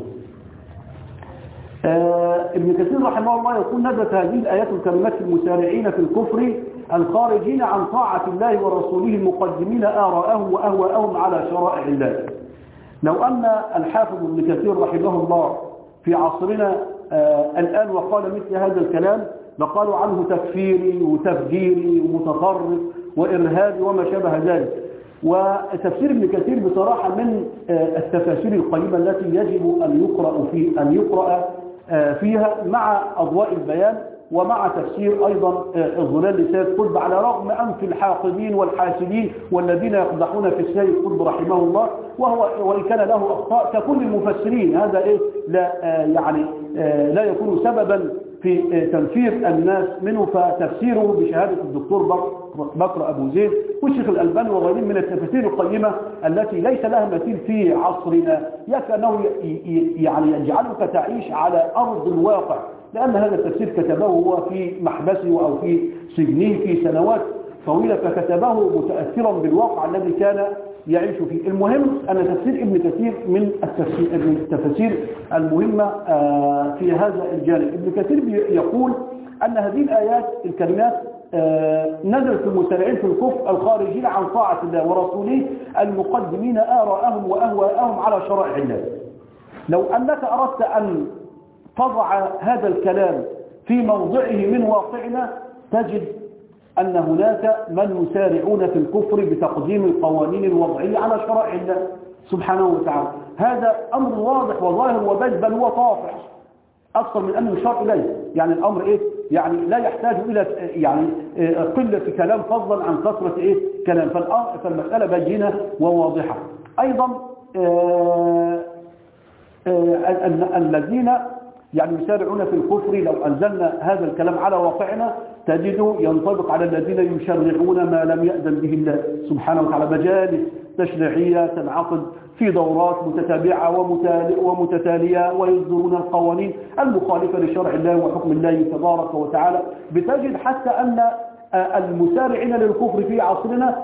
آه ابن كثير رحمه الله يقول نزلت هذه الآيات الكلمات المسارعين في الكفر الخارجين عن طاعة الله ورسوله المقدمين آراءهم وأهواءهم على شرائع الله. لو أن الحافظ ابن كثير رحمه الله في عصرنا آه الآن وقال مثل هذا الكلام لقالوا عنه تكفيري وتفجيري ومتطرف وإرهابي وما شابه ذلك. وتفسير ابن كثير بصراحة من آه التفاسير القيمة التي يجب أن يقرأ, في أن يقرأ آه فيها مع أضواء البيان. ومع تفسير أيضا الظلال لسيد قطب على رغم أنف الحاقدين والحاسدين والذين يقدحون في السيد قطب رحمه الله وهو وإن كان له أخطاء ككل المفسرين. هذا إيه؟ لا يعني لا يكون سببا في تنفير الناس منه. فتفسيره بشهادة الدكتور بكر أبو زيد والشيخ الألباني وغيرهم من التفاسير القيمة التي ليس لها مثيل في عصرنا. يكفي أنه يعني يجعلك تعيش على أرض الواقع. لأن هذا التفسير كتبه هو في محبسه أو في سجنه في سنوات طويلة فكتبه متأثرا بالواقع الذي كان يعيش فيه. المهم أن تفسير ابن كثير من التفاسير المهمة في هذا الجانب. ابن كثير يقول أن هذه الآيات الكلمات نزلت المسارعين في الكفر الخارجين عن طاعة الله ورسوله المقدمين آراءهم وأهواءهم على شرائع الله. لو أنك أردت أن تضع هذا الكلام في موضعه من واقعنا تجد أن هناك من يسارعون في الكفر بتقديم القوانين الوضعية على شرائع الله سبحانه وتعالى. هذا أمر واضح وظاهر وبين بل هو طافح أكثر من أنه يشار إليه. يعني الأمر إيه؟ يعني لا يحتاج إلى يعني قلة كلام فضلا عن كثرة إيه؟ كلام. فالمسألة بينة وواضحة. أيضا آآ آآ الذين يعني يسارعون في الكفر لو أنزلنا هذا الكلام على واقعنا تجد ينطبق على الذين يشرعون ما لم يأذن به الله سبحانه وتعالى. مجالس تشريعية تنعقد في دورات متتابعة ومتتالية ويصدرون القوانين المخالفة لشرع الله وحكم الله تبارك وتعالى. بتجد حتى أن المسارعين للكفر في عصرنا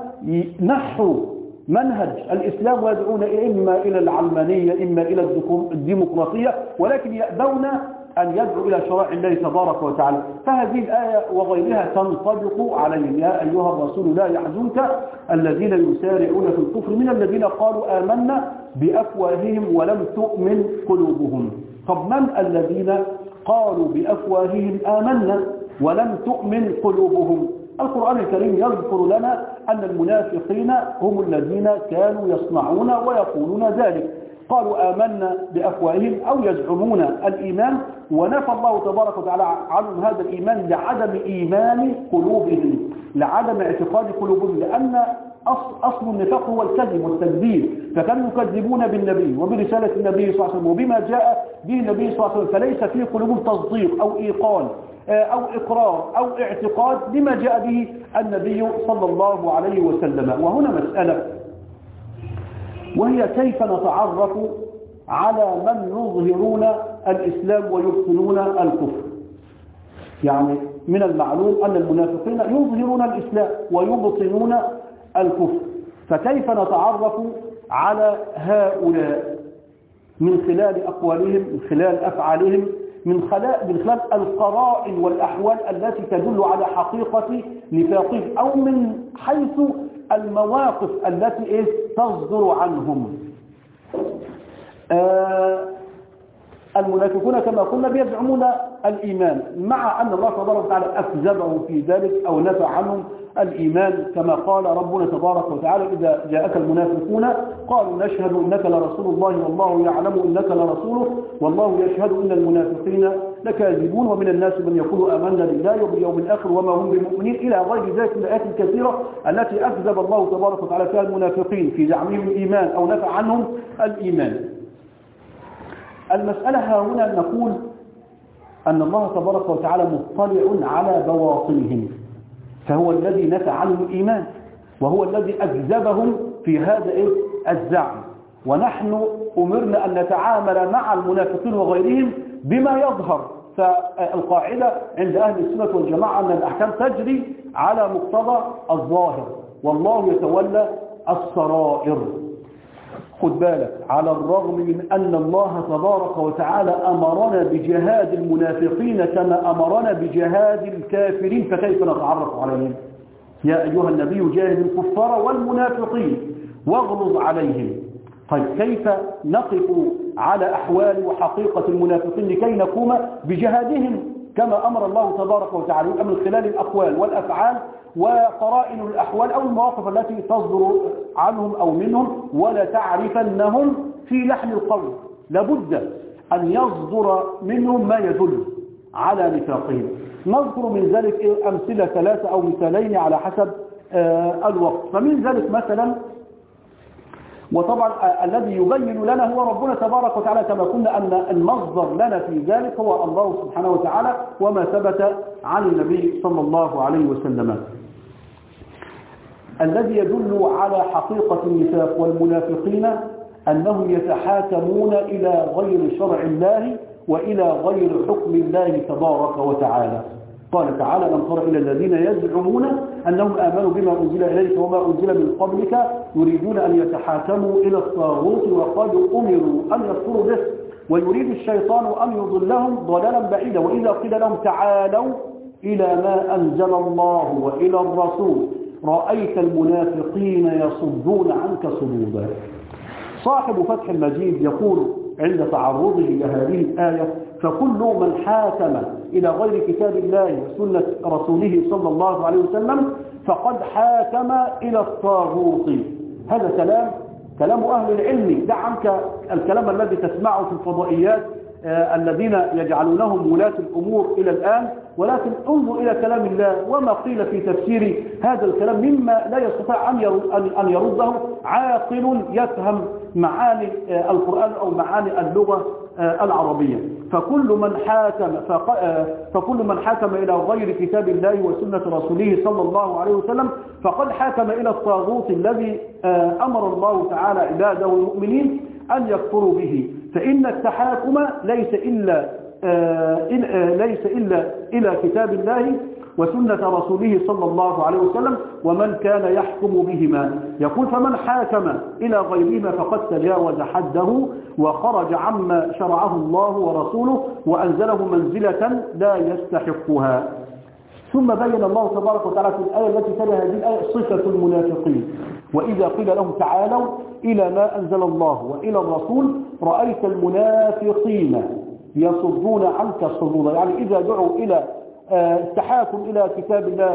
نحوا منهج الإسلام ويدعون إما إلى العلمانية إما إلى الديمقراطية ولكن يأبون أن يدعوا إلى شرائع الله تبارك وتعالى. فهذه الآية وغيرها تنطبق عليهم. يا أيها الرسول لا يحزنك الذين يسارعون في الكفر من الذين قالوا آمنا بأفواههم ولم تؤمن قلوبهم. طب من الذين قالوا بأفواههم آمنا ولم تؤمن قلوبهم؟ القرآن الكريم يذكر لنا أن المنافقين هم الذين كانوا يصنعون ويقولون ذلك. قالوا آمنا بأفواههم أو يزعمون الإيمان ونفى الله تبارك وتعالى عنهم هذا الإيمان لعدم إيمان قلوبهم لعدم اعتقاد قلوبهم لأن أصل النفاق هو الكذب والتكذيب. فكانوا يكذبون بالنبي وبرسالة النبي صلى الله عليه وسلم وبما جاء به النبي صلى الله عليه وسلم فليس في قلوبهم تصديق أو إيقان أو إقرار أو اعتقاد بما جاء به النبي صلى الله عليه وسلم. وهنا مسألة وهي كيف نتعرف على من يظهرون الإسلام ويبطلون الكفر؟ يعني من المعلوم أن المنافقين يظهرون الإسلام ويبطلون الكفر. فكيف نتعرف على هؤلاء من خلال أقوالهم من خلال أفعالهم من خلال, من خلال القرائن والأحوال التي تدل على حقيقة نفاقهم أو من حيث المواقف التي إيه؟ تصدر عنهم. آه المنافقون كما قلنا بيزعمون الإيمان مع أن الله تبارك وتعالى أكذبهم في ذلك أو نفى عنهم الإيمان كما قال ربنا تبارك وتعالى إذا جاءك المنافقون قالوا نشهد إنك لرسول الله والله يعلم إنك لرسوله والله يشهد إن المنافقين لكاذبون ومن الناس من يقول آمنا بالله وباليوم الآخر وما هم بمؤمنين إلى غير ذلك من الآيات الكثيرة التي أكذب الله تبارك وتعالى فيها المنافقين في زعمهم الإيمان أو نفى عنهم الإيمان. المسألة ها هنا نقول أن الله تبارك وتعالى مطلع على بواطنهم فهو الذي نفى عنهم الإيمان وهو الذي أجذبهم في هذا إيه؟ الزعم ونحن أمرنا أن نتعامل مع المنافقين وغيرهم بما يظهر فالقاعدة عند أهل السنة والجماعة أن الأحكام تجري على مقتضى الظاهر والله يتولى السرائر خد بالك على الرغم من أن الله تبارك وتعالى أمرنا بجهاد المنافقين كما أمرنا بجهاد الكافرين فكيف نتعرف عليهم؟ يا أيها النبي جاهد الكفار والمنافقين واغلظ عليهم. طيب كيف نقف على أحوال وحقيقة المنافقين لكي نقوم بجهادهم؟ كما أمر الله تبارك وتعالى من خلال الأقوال والأفعال وقرائن الأحوال أو المواقف التي تصدر عنهم أو منهم ولا تعرفنهم في لحن القول. لابد أن يصدر منهم ما يدل على نفاقهم. نذكر من ذلك أمثلة ثلاثة أو مثالين على حسب الوقت. فمن ذلك مثلا وطبعا الذي يبين لنا هو ربنا تبارك وتعالى كما قلنا أن المصدر لنا في ذلك هو الله سبحانه وتعالى وما ثبت عن النبي صلى الله عليه وسلم. الذي يدل على حقيقة النفاق والمنافقين أنهم يتحاكمون إلى غير شرع الله وإلى غير حكم الله تبارك وتعالى. قال تعالى لم تر إلى الذين يزعمون أنهم آمنوا بما أنزل إليك وما أنزل من قبلك يريدون أن يتحاكموا إلى الطاغوت وقد أمروا أن يكفروا به ويريد الشيطان أن يضلهم ضلالا بعيدا. وإذا قيل لهم تعالوا إلى ما أنزل الله وإلى الرسول رأيت المنافقين يصدون عنك صدودا صاحب فتح المجيد يقول عند تعرضه لهذه الآية فكل من حاكم إلى غير كتاب الله وسنة رسوله صلى الله عليه وسلم فقد حاكم إلى الطاغوت. هذا كلام كلام أهل العلم. دع عنك الكلام الذي تسمعه في الفضائيات آه الذين يجعلونهم ولاة الأمور إلى الآن. ولكن انظر إلى كلام الله وما قيل في تفسير هذا الكلام مما لا يستطيع أن يرده عاقل يفهم معاني آه القرآن أو معاني اللغة. العربية. فكل من حاكم فكل من حاكم إلى غير كتاب الله وسنة رسوله صلى الله عليه وسلم فقد حاكم إلى الطاغوت الذي أمر الله تعالى عباده المؤمنين أن يكفروا به. فإن التحاكم ليس إلا ليس إلا إلى كتاب الله وسنة رسوله صلى الله عليه وسلم ومن كان يحكم بهما. يقول فمن حاكم إلى غيرهما فقد تجاوز حده وخرج عما شرعه الله ورسوله وأنزله منزلة لا يستحقها. ثم بين الله تبارك وتعالى في الآية التي تلي هذه الآية صفة المنافقين. وإذا قيل لهم تعالوا إلى ما أنزل الله وإلى الرسول رأيت المنافقين يصدون عنك صدودا يعني إذا دعوا إلى التحاكم إلى كتاب الله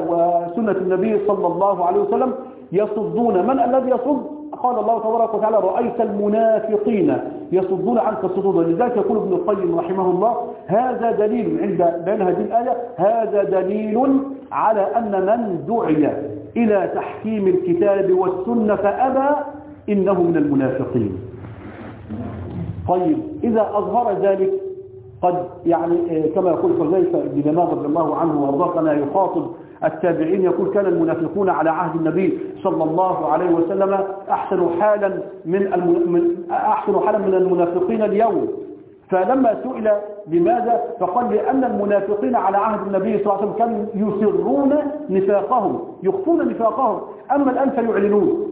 وسنة النبي صلى الله عليه وسلم يصدون من الذي يصد؟ قال الله تبارك وتعالى رأيت المنافقين يصدون عنك صدودا لذلك يقول ابن القيم رحمه الله هذا دليل عند بين هذه الآية هذا دليل على أن من دعي إلى تحكيم الكتاب والسنة فأبى إنه من المنافقين. طيب إذا أظهر ذلك قد يعني كما يقول حذيفة بن جمال رضي الله عنه وارضاه كان يخاطب التابعين يقول كان المنافقون على عهد النبي صلى الله عليه وسلم أحسن حالا من أحسن حالا من المنافقين اليوم. فلما سئل لماذا فقال لأن المنافقين على عهد النبي صلى الله عليه وسلم كانوا يسرون نفاقهم يخفون نفاقهم. أما الآن فيعلنون.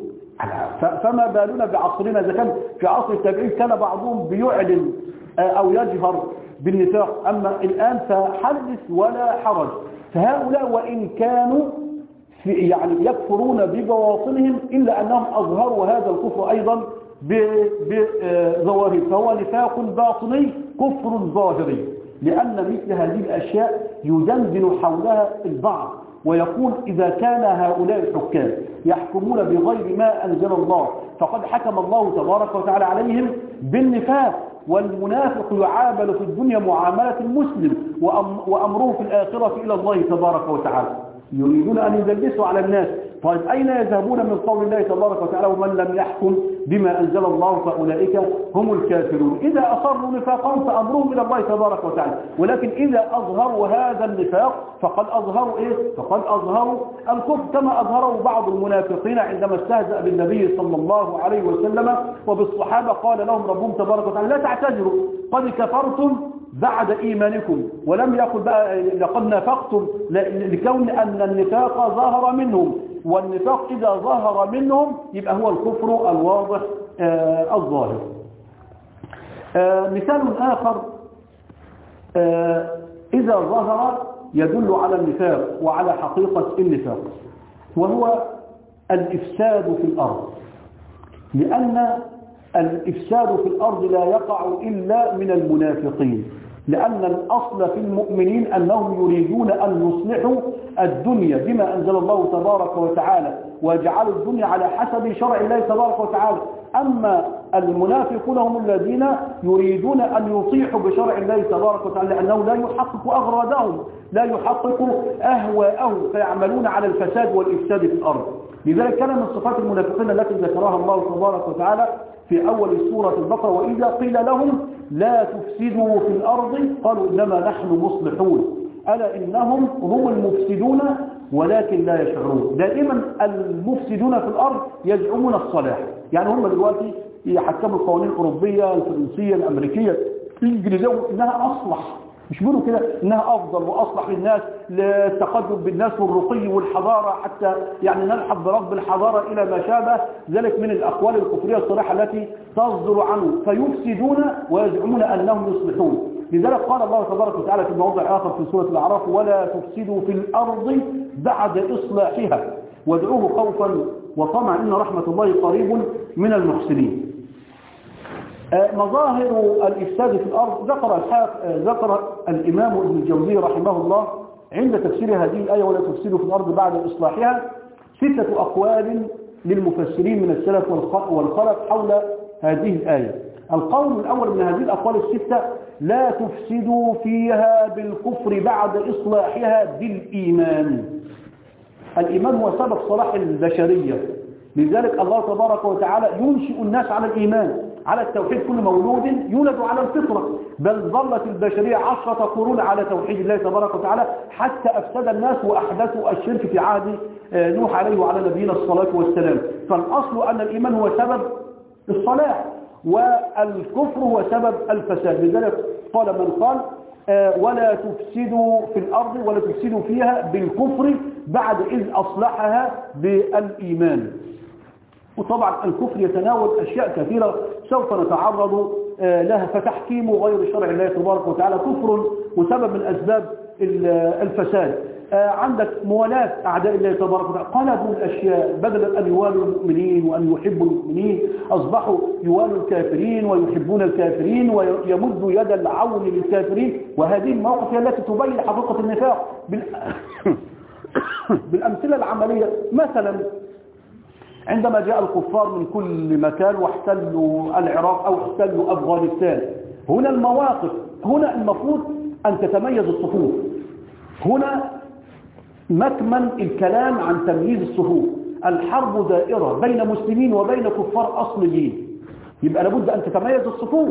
فما بالنا بعصرنا إذا كان في عصر التابعين كان بعضهم بيعلن أو يجهر. بالنفاق أما الآن فحدث ولا حرج. فهؤلاء وإن كانوا في يعني يكفرون ببواطنهم إلا أنهم أظهروا هذا الكفر أيضا بظواهر فهو نفاق باطني كفر ظاهري. لأن مثل هذه الأشياء يدندن حولها البعض. ويقول إذا كان هؤلاء الحكام يحكمون بغير ما أنزل الله فقد حكم الله تبارك وتعالى عليهم بالنفاق. والمنافق يعامل في الدنيا معاملة المسلم وأمره في الآخرة إلى الله تبارك وتعالى. يريدون أن يدلسوا على الناس. طيب أين يذهبون من قول الله تبارك وتعالى ومن لم يحكم بما أنزل الله فأولئك هم الكافرون. إذا أصروا نفاقهم فأمرهم إلى الله تبارك وتعالى. ولكن إذا أظهروا هذا النفاق فقد أظهروا إيه؟ فقد أظهروا الكفر كما أظهره بعض المنافقين عندما استهزأ بالنبي صلى الله عليه وسلم وبالصحابة قال لهم ربهم تبارك وتعالى لا تعتذروا قد كفرتم بعد إيمانكم ولم يقل بقى لقد نافقتم لكون أن النفاق ظهر منهم والنفاق إذا ظهر منهم يبقى هو الكفر الواضح آه الظاهر. آه مثال آخر آه إذا ظهر يدل على النفاق وعلى حقيقة النفاق وهو الإفساد في الأرض. لأن الإفساد في الأرض لا يقع إلا من المنافقين. لأن الأصل في المؤمنين أنهم يريدون أن يصلحوا الدنيا بما أنزل الله تبارك وتعالى ويجعلوا الدنيا على حسب شرع الله تبارك وتعالى. أما المنافقون هم الذين يريدون أن يطيحوا بشرع الله تبارك وتعالى لأنه لا يحقق أغراضهم لا يحقق أهواءهم فيعملون على الفساد والإفساد في الأرض. لذلك كان من صفات المنافقين التي ذكرها الله تبارك وتعالى في أول سورة البقرة وإذا قيل لهم لا تفسدوا في الأرض قالوا إنما نحن مصلحون. ألا إنهم هم المفسدون ولكن لا يشعرون. دائما المفسدون في الأرض يزعمون الصلاح. يعني هم دلوقتي يحكموا القوانين الأوروبية الفرنسية الأمريكية الإنجليزية إنها أصلح. مش بيقولوا كده؟ إنها أفضل وأصلح للناس للتقدم بالناس والرقي والحضارة حتى يعني نلحق برب الحضارة إلى ما شابه ذلك من الأقوال الكفرية الصريحة التي تصدر عنه. فيفسدون ويزعمون أنهم يصلحون. لذلك قال الله تبارك وتعالى في موضع آخر في سورة الأعراف ولا تفسدوا في الأرض بعد إصلاحها. وادعوه خوفا وطمعا إن رحمة الله قريب من المحسنين. مظاهر الإفساد في الأرض ذكر ذكر الإمام ابن الجوزي رحمه الله عند تفسير هذه الآية ولا تفسد في الأرض بعد إصلاحها ستة أقوال للمفسرين من السلف والخلف حول هذه الآية. القول الأول من هذه الأقوال الستة لا تفسدوا فيها بالكفر بعد إصلاحها بالإيمان. الإيمان هو سبب صلاح البشرية. لذلك الله تبارك وتعالى ينشئ الناس على الإيمان. على التوحيد كل مولود يولد على الفطرة. بل ظلت البشرية عشرة قرون على توحيد الله تبارك وتعالى حتى أفسد الناس وأحدثوا الشرك في عهد نوح عليه وعلى نبينا الصلاة والسلام. فالأصل أن الإيمان هو سبب الصلاح والكفر هو سبب الفساد. لذلك قال من قال ولا تفسدوا في الأرض ولا تفسدوا فيها بالكفر بعد إذ أصلحها بالإيمان. وطبعا الكفر يتناول أشياء كثيرة سوف نتعرض لها فتحكيم غير شرع الله تبارك وتعالى كفر وسبب من أسباب الفساد. عندك موالاة أعداء الله تبارك وتعالى. قلبوا الأشياء بدل أن يوالوا المؤمنين وأن يحبوا المؤمنين أصبحوا يوالوا الكافرين ويحبون الكافرين ويمدوا يد العون للكافرين. وهذه المواقف التي تبين حقيقة النفاق [COUGHS] بالأمثلة العملية. مثلا عندما جاء الكفار من كل مكان واحتلوا العراق أو احتلوا أفغانستان. هنا المواقف هنا المفروض أن تتميز الصفوف. هنا مكمن الكلام عن تمييز الصفوف. الحرب دائرة بين مسلمين وبين كفار أصليين. يبقى لابد أن تتميز الصفوف.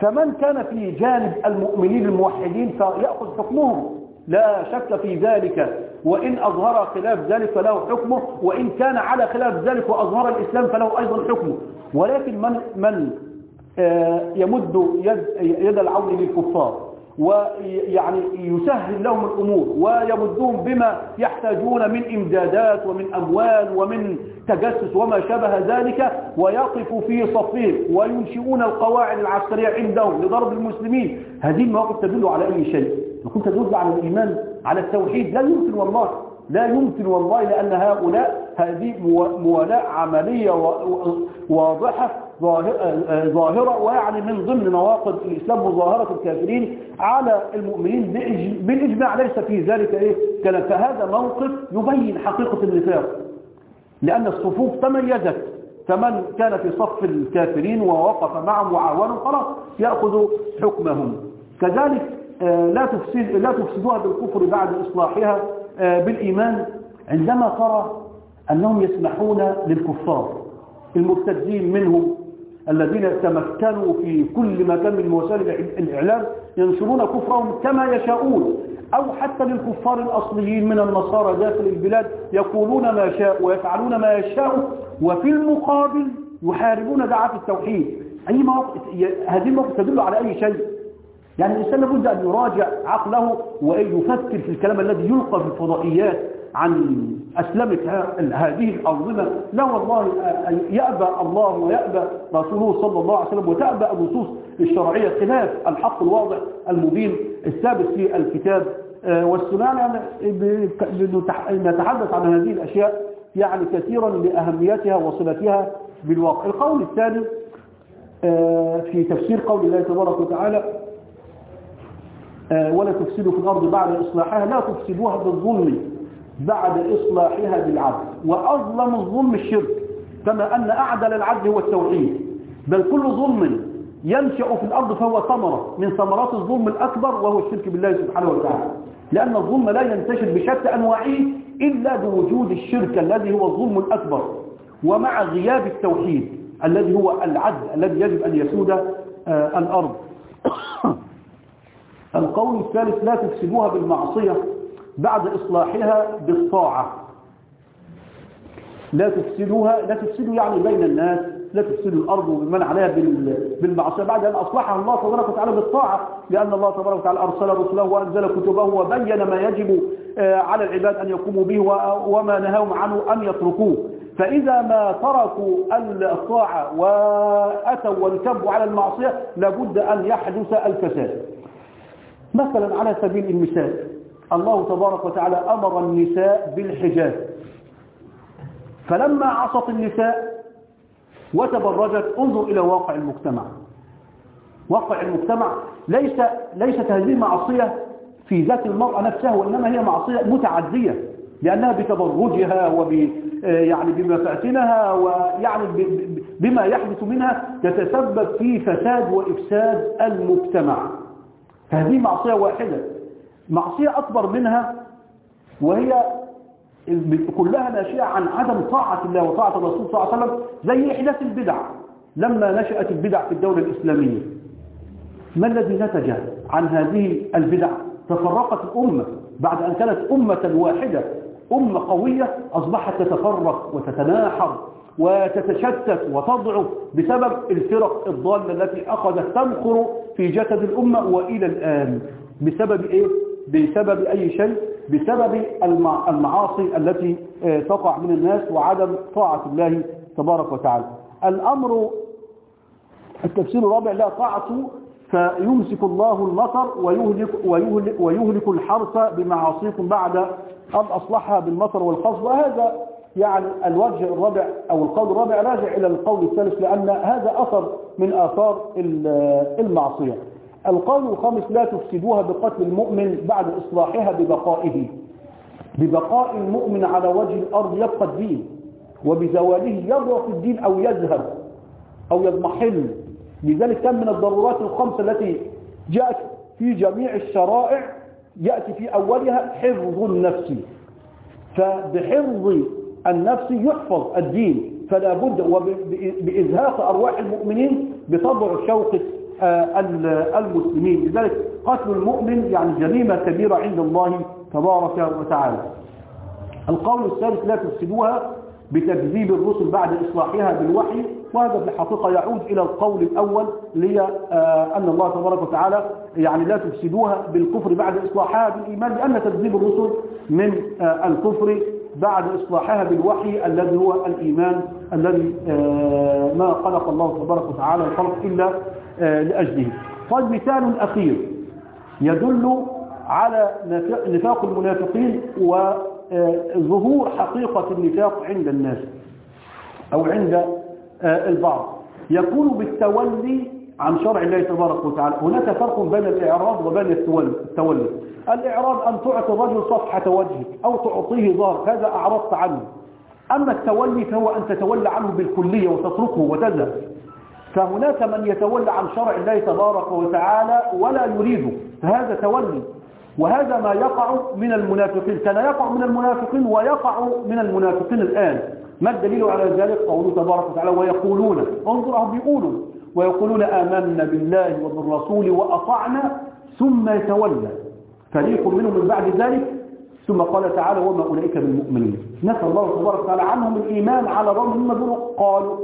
فمن كان في جانب المؤمنين الموحدين فيأخذ حكمهم. لا شك في ذلك. وإن أظهر خلاف ذلك فله حكمه وإن كان على خلاف ذلك وأظهر الإسلام فله أيضا حكمه. ولكن من, من يمد يد, يد العون للكفار ويعني يسهل لهم الأمور ويمدهم بما يحتاجون من إمدادات ومن أموال ومن تجسس وما شابه ذلك ويقف في صفهم وينشئون القواعد العسكرية عندهم لضرب المسلمين. هذه المواقف تدل على أي شيء؟ كنت تدل على الإيمان على التوحيد. لا يمكن والله لا يمكن والله لأن هؤلاء هذه موالاة عملية واضحة ظاهرة ويعني من ضمن نواقض الإسلام مظاهرة الكافرين على المؤمنين بالإجماع ليس في ذلك إيه؟ كلام. فهذا موقف يبين حقيقة النفاق. لأن الصفوف تميزت فمن كان في صف الكافرين ووقف معهم وعاونهم خلاص يأخذ حكمهم. كذلك لا تفسد لا تفسدوها بالكفر بعد إصلاحها بالإيمان عندما ترى أنهم يسمحون للكفار المرتدين منهم الذين تمكنوا في كل مكان من وسائل الإعلام ينشرون كفرهم كما يشاءون أو حتى للكفار الأصليين من النصارى داخل البلاد يقولون ما شاء ويفعلون ما يشاء وفي المقابل يحاربون دعاة التوحيد. أي موقف هذه الموقف تدل على أي شيء؟ يعني الإنسان لابد أن يراجع عقله ويفكر في الكلام الذي يلقى في الفضائيات عن أسلمت هذه الأنظمة. لا والله يأبى الله ويأبى رسوله صلى الله عليه وسلم وتأبى النصوص الشرعية خلاف الحق الواضح المبين الثابت في الكتاب. والسنة نتحدث عن هذه الأشياء يعني كثيرا لأهميتها وصلتها بالواقع. القول الثاني في تفسير قول الله تبارك وتعالى ولا تفسدوا في الأرض بعد إصلاحها لا تفسدوها بالظلم بعد إصلاحها بالعدل. وأظلم الظلم الشرك كما أن أعدل العدل هو التوحيد. بل كل ظلم ينشأ في الأرض فهو ثمرة. من ثمرات الظلم الأكبر وهو الشرك بالله سبحانه وتعالى. لأن الظلم لا ينتشر بشتى أنواعه إلا بوجود الشرك الذي هو الظلم الأكبر. ومع غياب التوحيد الذي هو العدل الذي يجب أن يسود آه الأرض. [COUGHS] القول الثالث لا تفسدوها بالمعصية بعد إصلاحها بالطاعة. لا تفسدوها لا تفسدوا يعني بين الناس لا تفسدوا الأرض ومن عليها بالمعصية. بعد أن أصلحها الله تبارك وتعالى بالطاعة لأن الله تبارك وتعالى أرسل رسله وأنزل كتبه وبين ما يجب على العباد أن يقوموا به وما نهاهم عنه أن يتركوه. فإذا ما تركوا الطاعة وأتوا وانكبوا على المعصية لابد أن يحدث الفساد. مثلا على سبيل المثال الله تبارك وتعالى أمر النساء بالحجاب. فلما عصت النساء وتبرجت انظر إلى واقع المجتمع. واقع المجتمع ليس ليست هذه معصية في ذات المرأة نفسها وإنما هي معصية متعدية لأنها بتبرجها وب يعني بمفاتنها ويعني بما يحدث منها تتسبب في فساد وإفساد المجتمع. فهذه معصية واحدة. معصية أكبر منها وهي كلها ناشئة عن عدم طاعة الله وطاعة الرسول صلى الله عليه وسلم زي إحداث البدع. لما نشأت البدع في الدولة الإسلامية ما الذي نتج عن هذه البدع؟ تفرقت الأمة. بعد أن كانت أمة واحدة أمة قوية أصبحت تتفرق وتتناحر. وتتشتت وتضعف بسبب الفرق الضالة التي أخذت تنخر في جسد الأمة وإلى الآن. بسبب إيه؟ بسبب أي شيء؟ بسبب المعاصي التي تقع من الناس وعدم طاعة الله تبارك وتعالى. الأمر التفسير الرابع لا طاعته فيمسك الله المطر ويهلك, ويهلك, ويهلك الحرث بمعاصيكم بعد أن أصلحها بالمطر والقصد وهذا يعني الوجه الرابع أو القول الرابع راجع إلى القول الثالث لأن هذا أثر من آثار المعصية. القول الخامس لا تفسدوها بقتل المؤمن بعد إصلاحها ببقائه. ببقاء المؤمن على وجه الأرض يبقى الدين وبزواله يضعف الدين أو يذهب أو يضمحل. لذلك كان من الضرورات الخمسة التي جاءت في جميع الشرائع يأتي في أولها حفظ النفس. فبحفظ النفس يحفظ الدين فلا بد وبإزهاق أرواح المؤمنين بطبع شوق المسلمين. لذلك قتل المؤمن يعني جريمة كبيرة عند الله تبارك وتعالى. القول الثالث لا تفسدوها بتكذيب الرسل بعد إصلاحها بالوحي وهذا بالحقيقة يعود إلى القول الأول اللي أن الله تبارك وتعالى يعني لا تفسدوها بالكفر بعد إصلاحها بالإيمان لأن تكذيب الرسل من الكفر بعد إصلاحها بالوحي الذي هو الإيمان الذي ما خلق الله تبارك وتعالى الخلق إلا لأجله. طيب مثال أخير يدل على نفاق المنافقين وظهور حقيقة النفاق عند الناس أو عند البعض. يكون بالتولي عن شرع الله تبارك وتعالى. هناك فرق بين الإعراض وبين التولي. الإعراض أن تعطي الرجل صفحة وجهك أو تعطيه ظهر هذا أعرضت عنه. أما التولي فهو أن تتولى عنه بالكلية وتتركه وتذهب. فهناك من يتولى عن شرع الله تبارك وتعالى ولا يريده. فهذا تولي. وهذا ما يقع من المنافقين. كان يقع من المنافقين ويقع من المنافقين الآن. ما الدليل على ذلك؟ قوله تبارك وتعالى ويقولون. انظر هم بيقولوا. ويقولون آمنا بالله وبالرسول وأطعنا ثم يتولى. فريق منهم من بعد ذلك ثم قال تعالى وما أولئك بالمؤمنين. نسأل الله تبارك وتعالى عنهم الإيمان على الرغم مما دون قالوا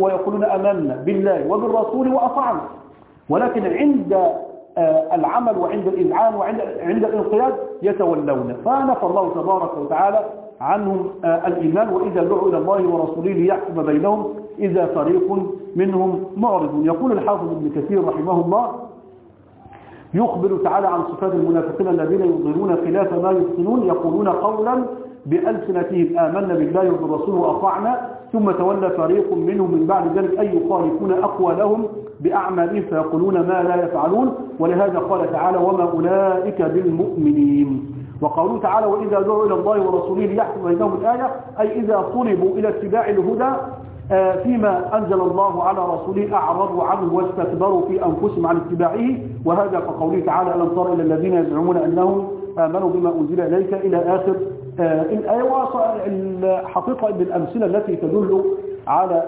ويقولون أمنا بالله وبالرسول وأطعنا. ولكن عند العمل وعند الإذعان وعند عند الانقياد يتولون. فنفى الله تبارك وتعالى عنهم الإيمان وإذا دعوا إلى الله ورسوله ليحكم بينهم إذا فريق منهم معرض. يقول الحافظ ابن كثير رحمه الله يخبر تعالى عن صفات المنافقين الذين يظهرون خلاف ما يحسنون يقولون قولا بألسنتهم آمنا بالله وبالرسول وأطعنا ثم تولى فريق منهم من بعد ذلك أي يخالفون أقوالهم بأعمالهم فيقولون ما لا يفعلون ولهذا قال تعالى وما أولئك بالمؤمنين وقوله تعالى وإذا دعوا إلى الله ورسوله ليحكم بينهم الآية أي إذا طلبوا إلى اتباع الهدى فيما أنزل الله على رسوله أعرضوا عنه واستكبروا في أنفسهم عن اتباعه وهذا كقوله تعالى ألم تر إلى الذين يزعمون أنهم آمنوا بما أنزل إليك إلى آخر؟ الآية الحقيقة أن الأمثلة التي تدل على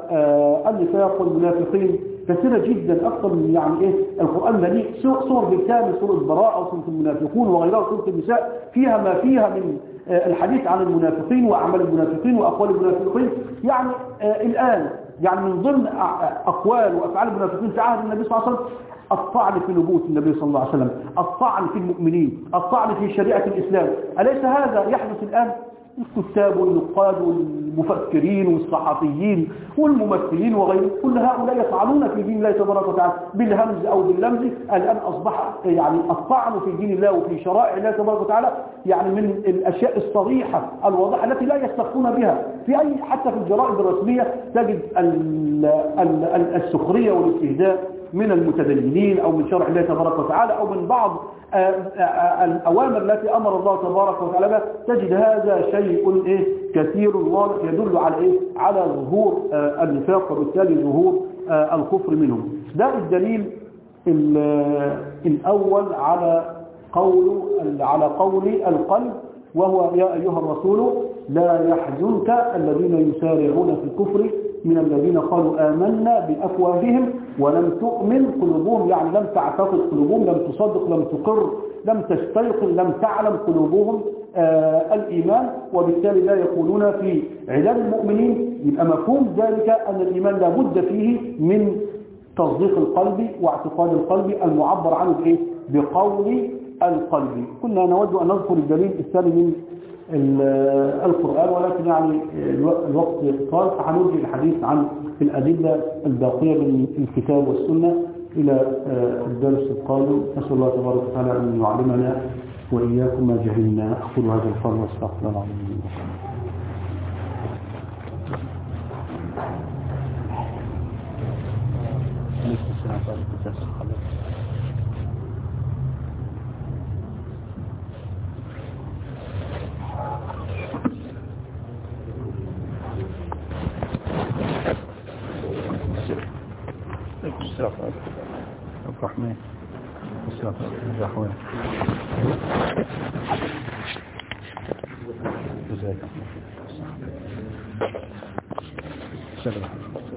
النفاق والمنافقين كثيرة جدا أكثر من يعني إيه القرآن مليء صور بالكامل سورة البراءة وسورة المنافقون وغيرها سورة النساء فيها ما فيها من الحديث عن المنافقين وأعمال المنافقين وأقوال المنافقين. يعني الآن يعني من ضمن أقوال وأفعال المنافقين في عهد النبي صلى الله عليه وسلم الطعن في نبوة النبي صلى الله عليه وسلم الطعن في المؤمنين الطعن في شريعة الإسلام. أليس هذا يحدث الآن؟ الكتاب والنقاد والمفكرين والصحفيين والممثلين وغيرهم كل هؤلاء يطعنون في دين الله تبارك وتعالى بالهمز أو باللمز الآن أصبح يعني الطعن في دين الله وفي شرائع الله تبارك وتعالى يعني من الأشياء الصريحة الواضحة التي لا يستخفون بها في أي حتى في الجرائد الرسمية تجد السخرية والاستهزاء من المتدينين أو من شرع الله تبارك وتعالى أو من بعض الأوامر التي أمر الله تبارك وتعالى تجد هذا شيء إيه؟ كثير واضح يدل على إيه؟ على ظهور النفاق وبالتالي ظهور الكفر منهم. ده الدليل الأول على قول على قول القلب وهو يا أيها الرسول لا يحزنك الذين يسارعون في الكفر من الذين قالوا آمنا بأفواههم ولم تؤمن قلوبهم يعني لم تعتقد قلوبهم لم تصدق لم تقر لم تستيقن لم تعلم قلوبهم. آه الإيمان وبالتالي لا يقولون في عداد المؤمنين يبقى مفهوم ذلك أن الإيمان لا بد فيه من تصديق القلب واعتقاد القلب المعبر عنه بإيه؟ بقول القلب. كنا نود أن نذكر الدليل الثاني من القرآن ولكن يعني الوقت قال فحنوجه الحديث عن الأدلة الباقية من الكتاب والسنة إلى الدرس القادم. نسأل الله تبارك وتعالى أن يعلمنا وإياكم ما جهلنا أقول هذا القول وأستغفر الله العظيم الرحمن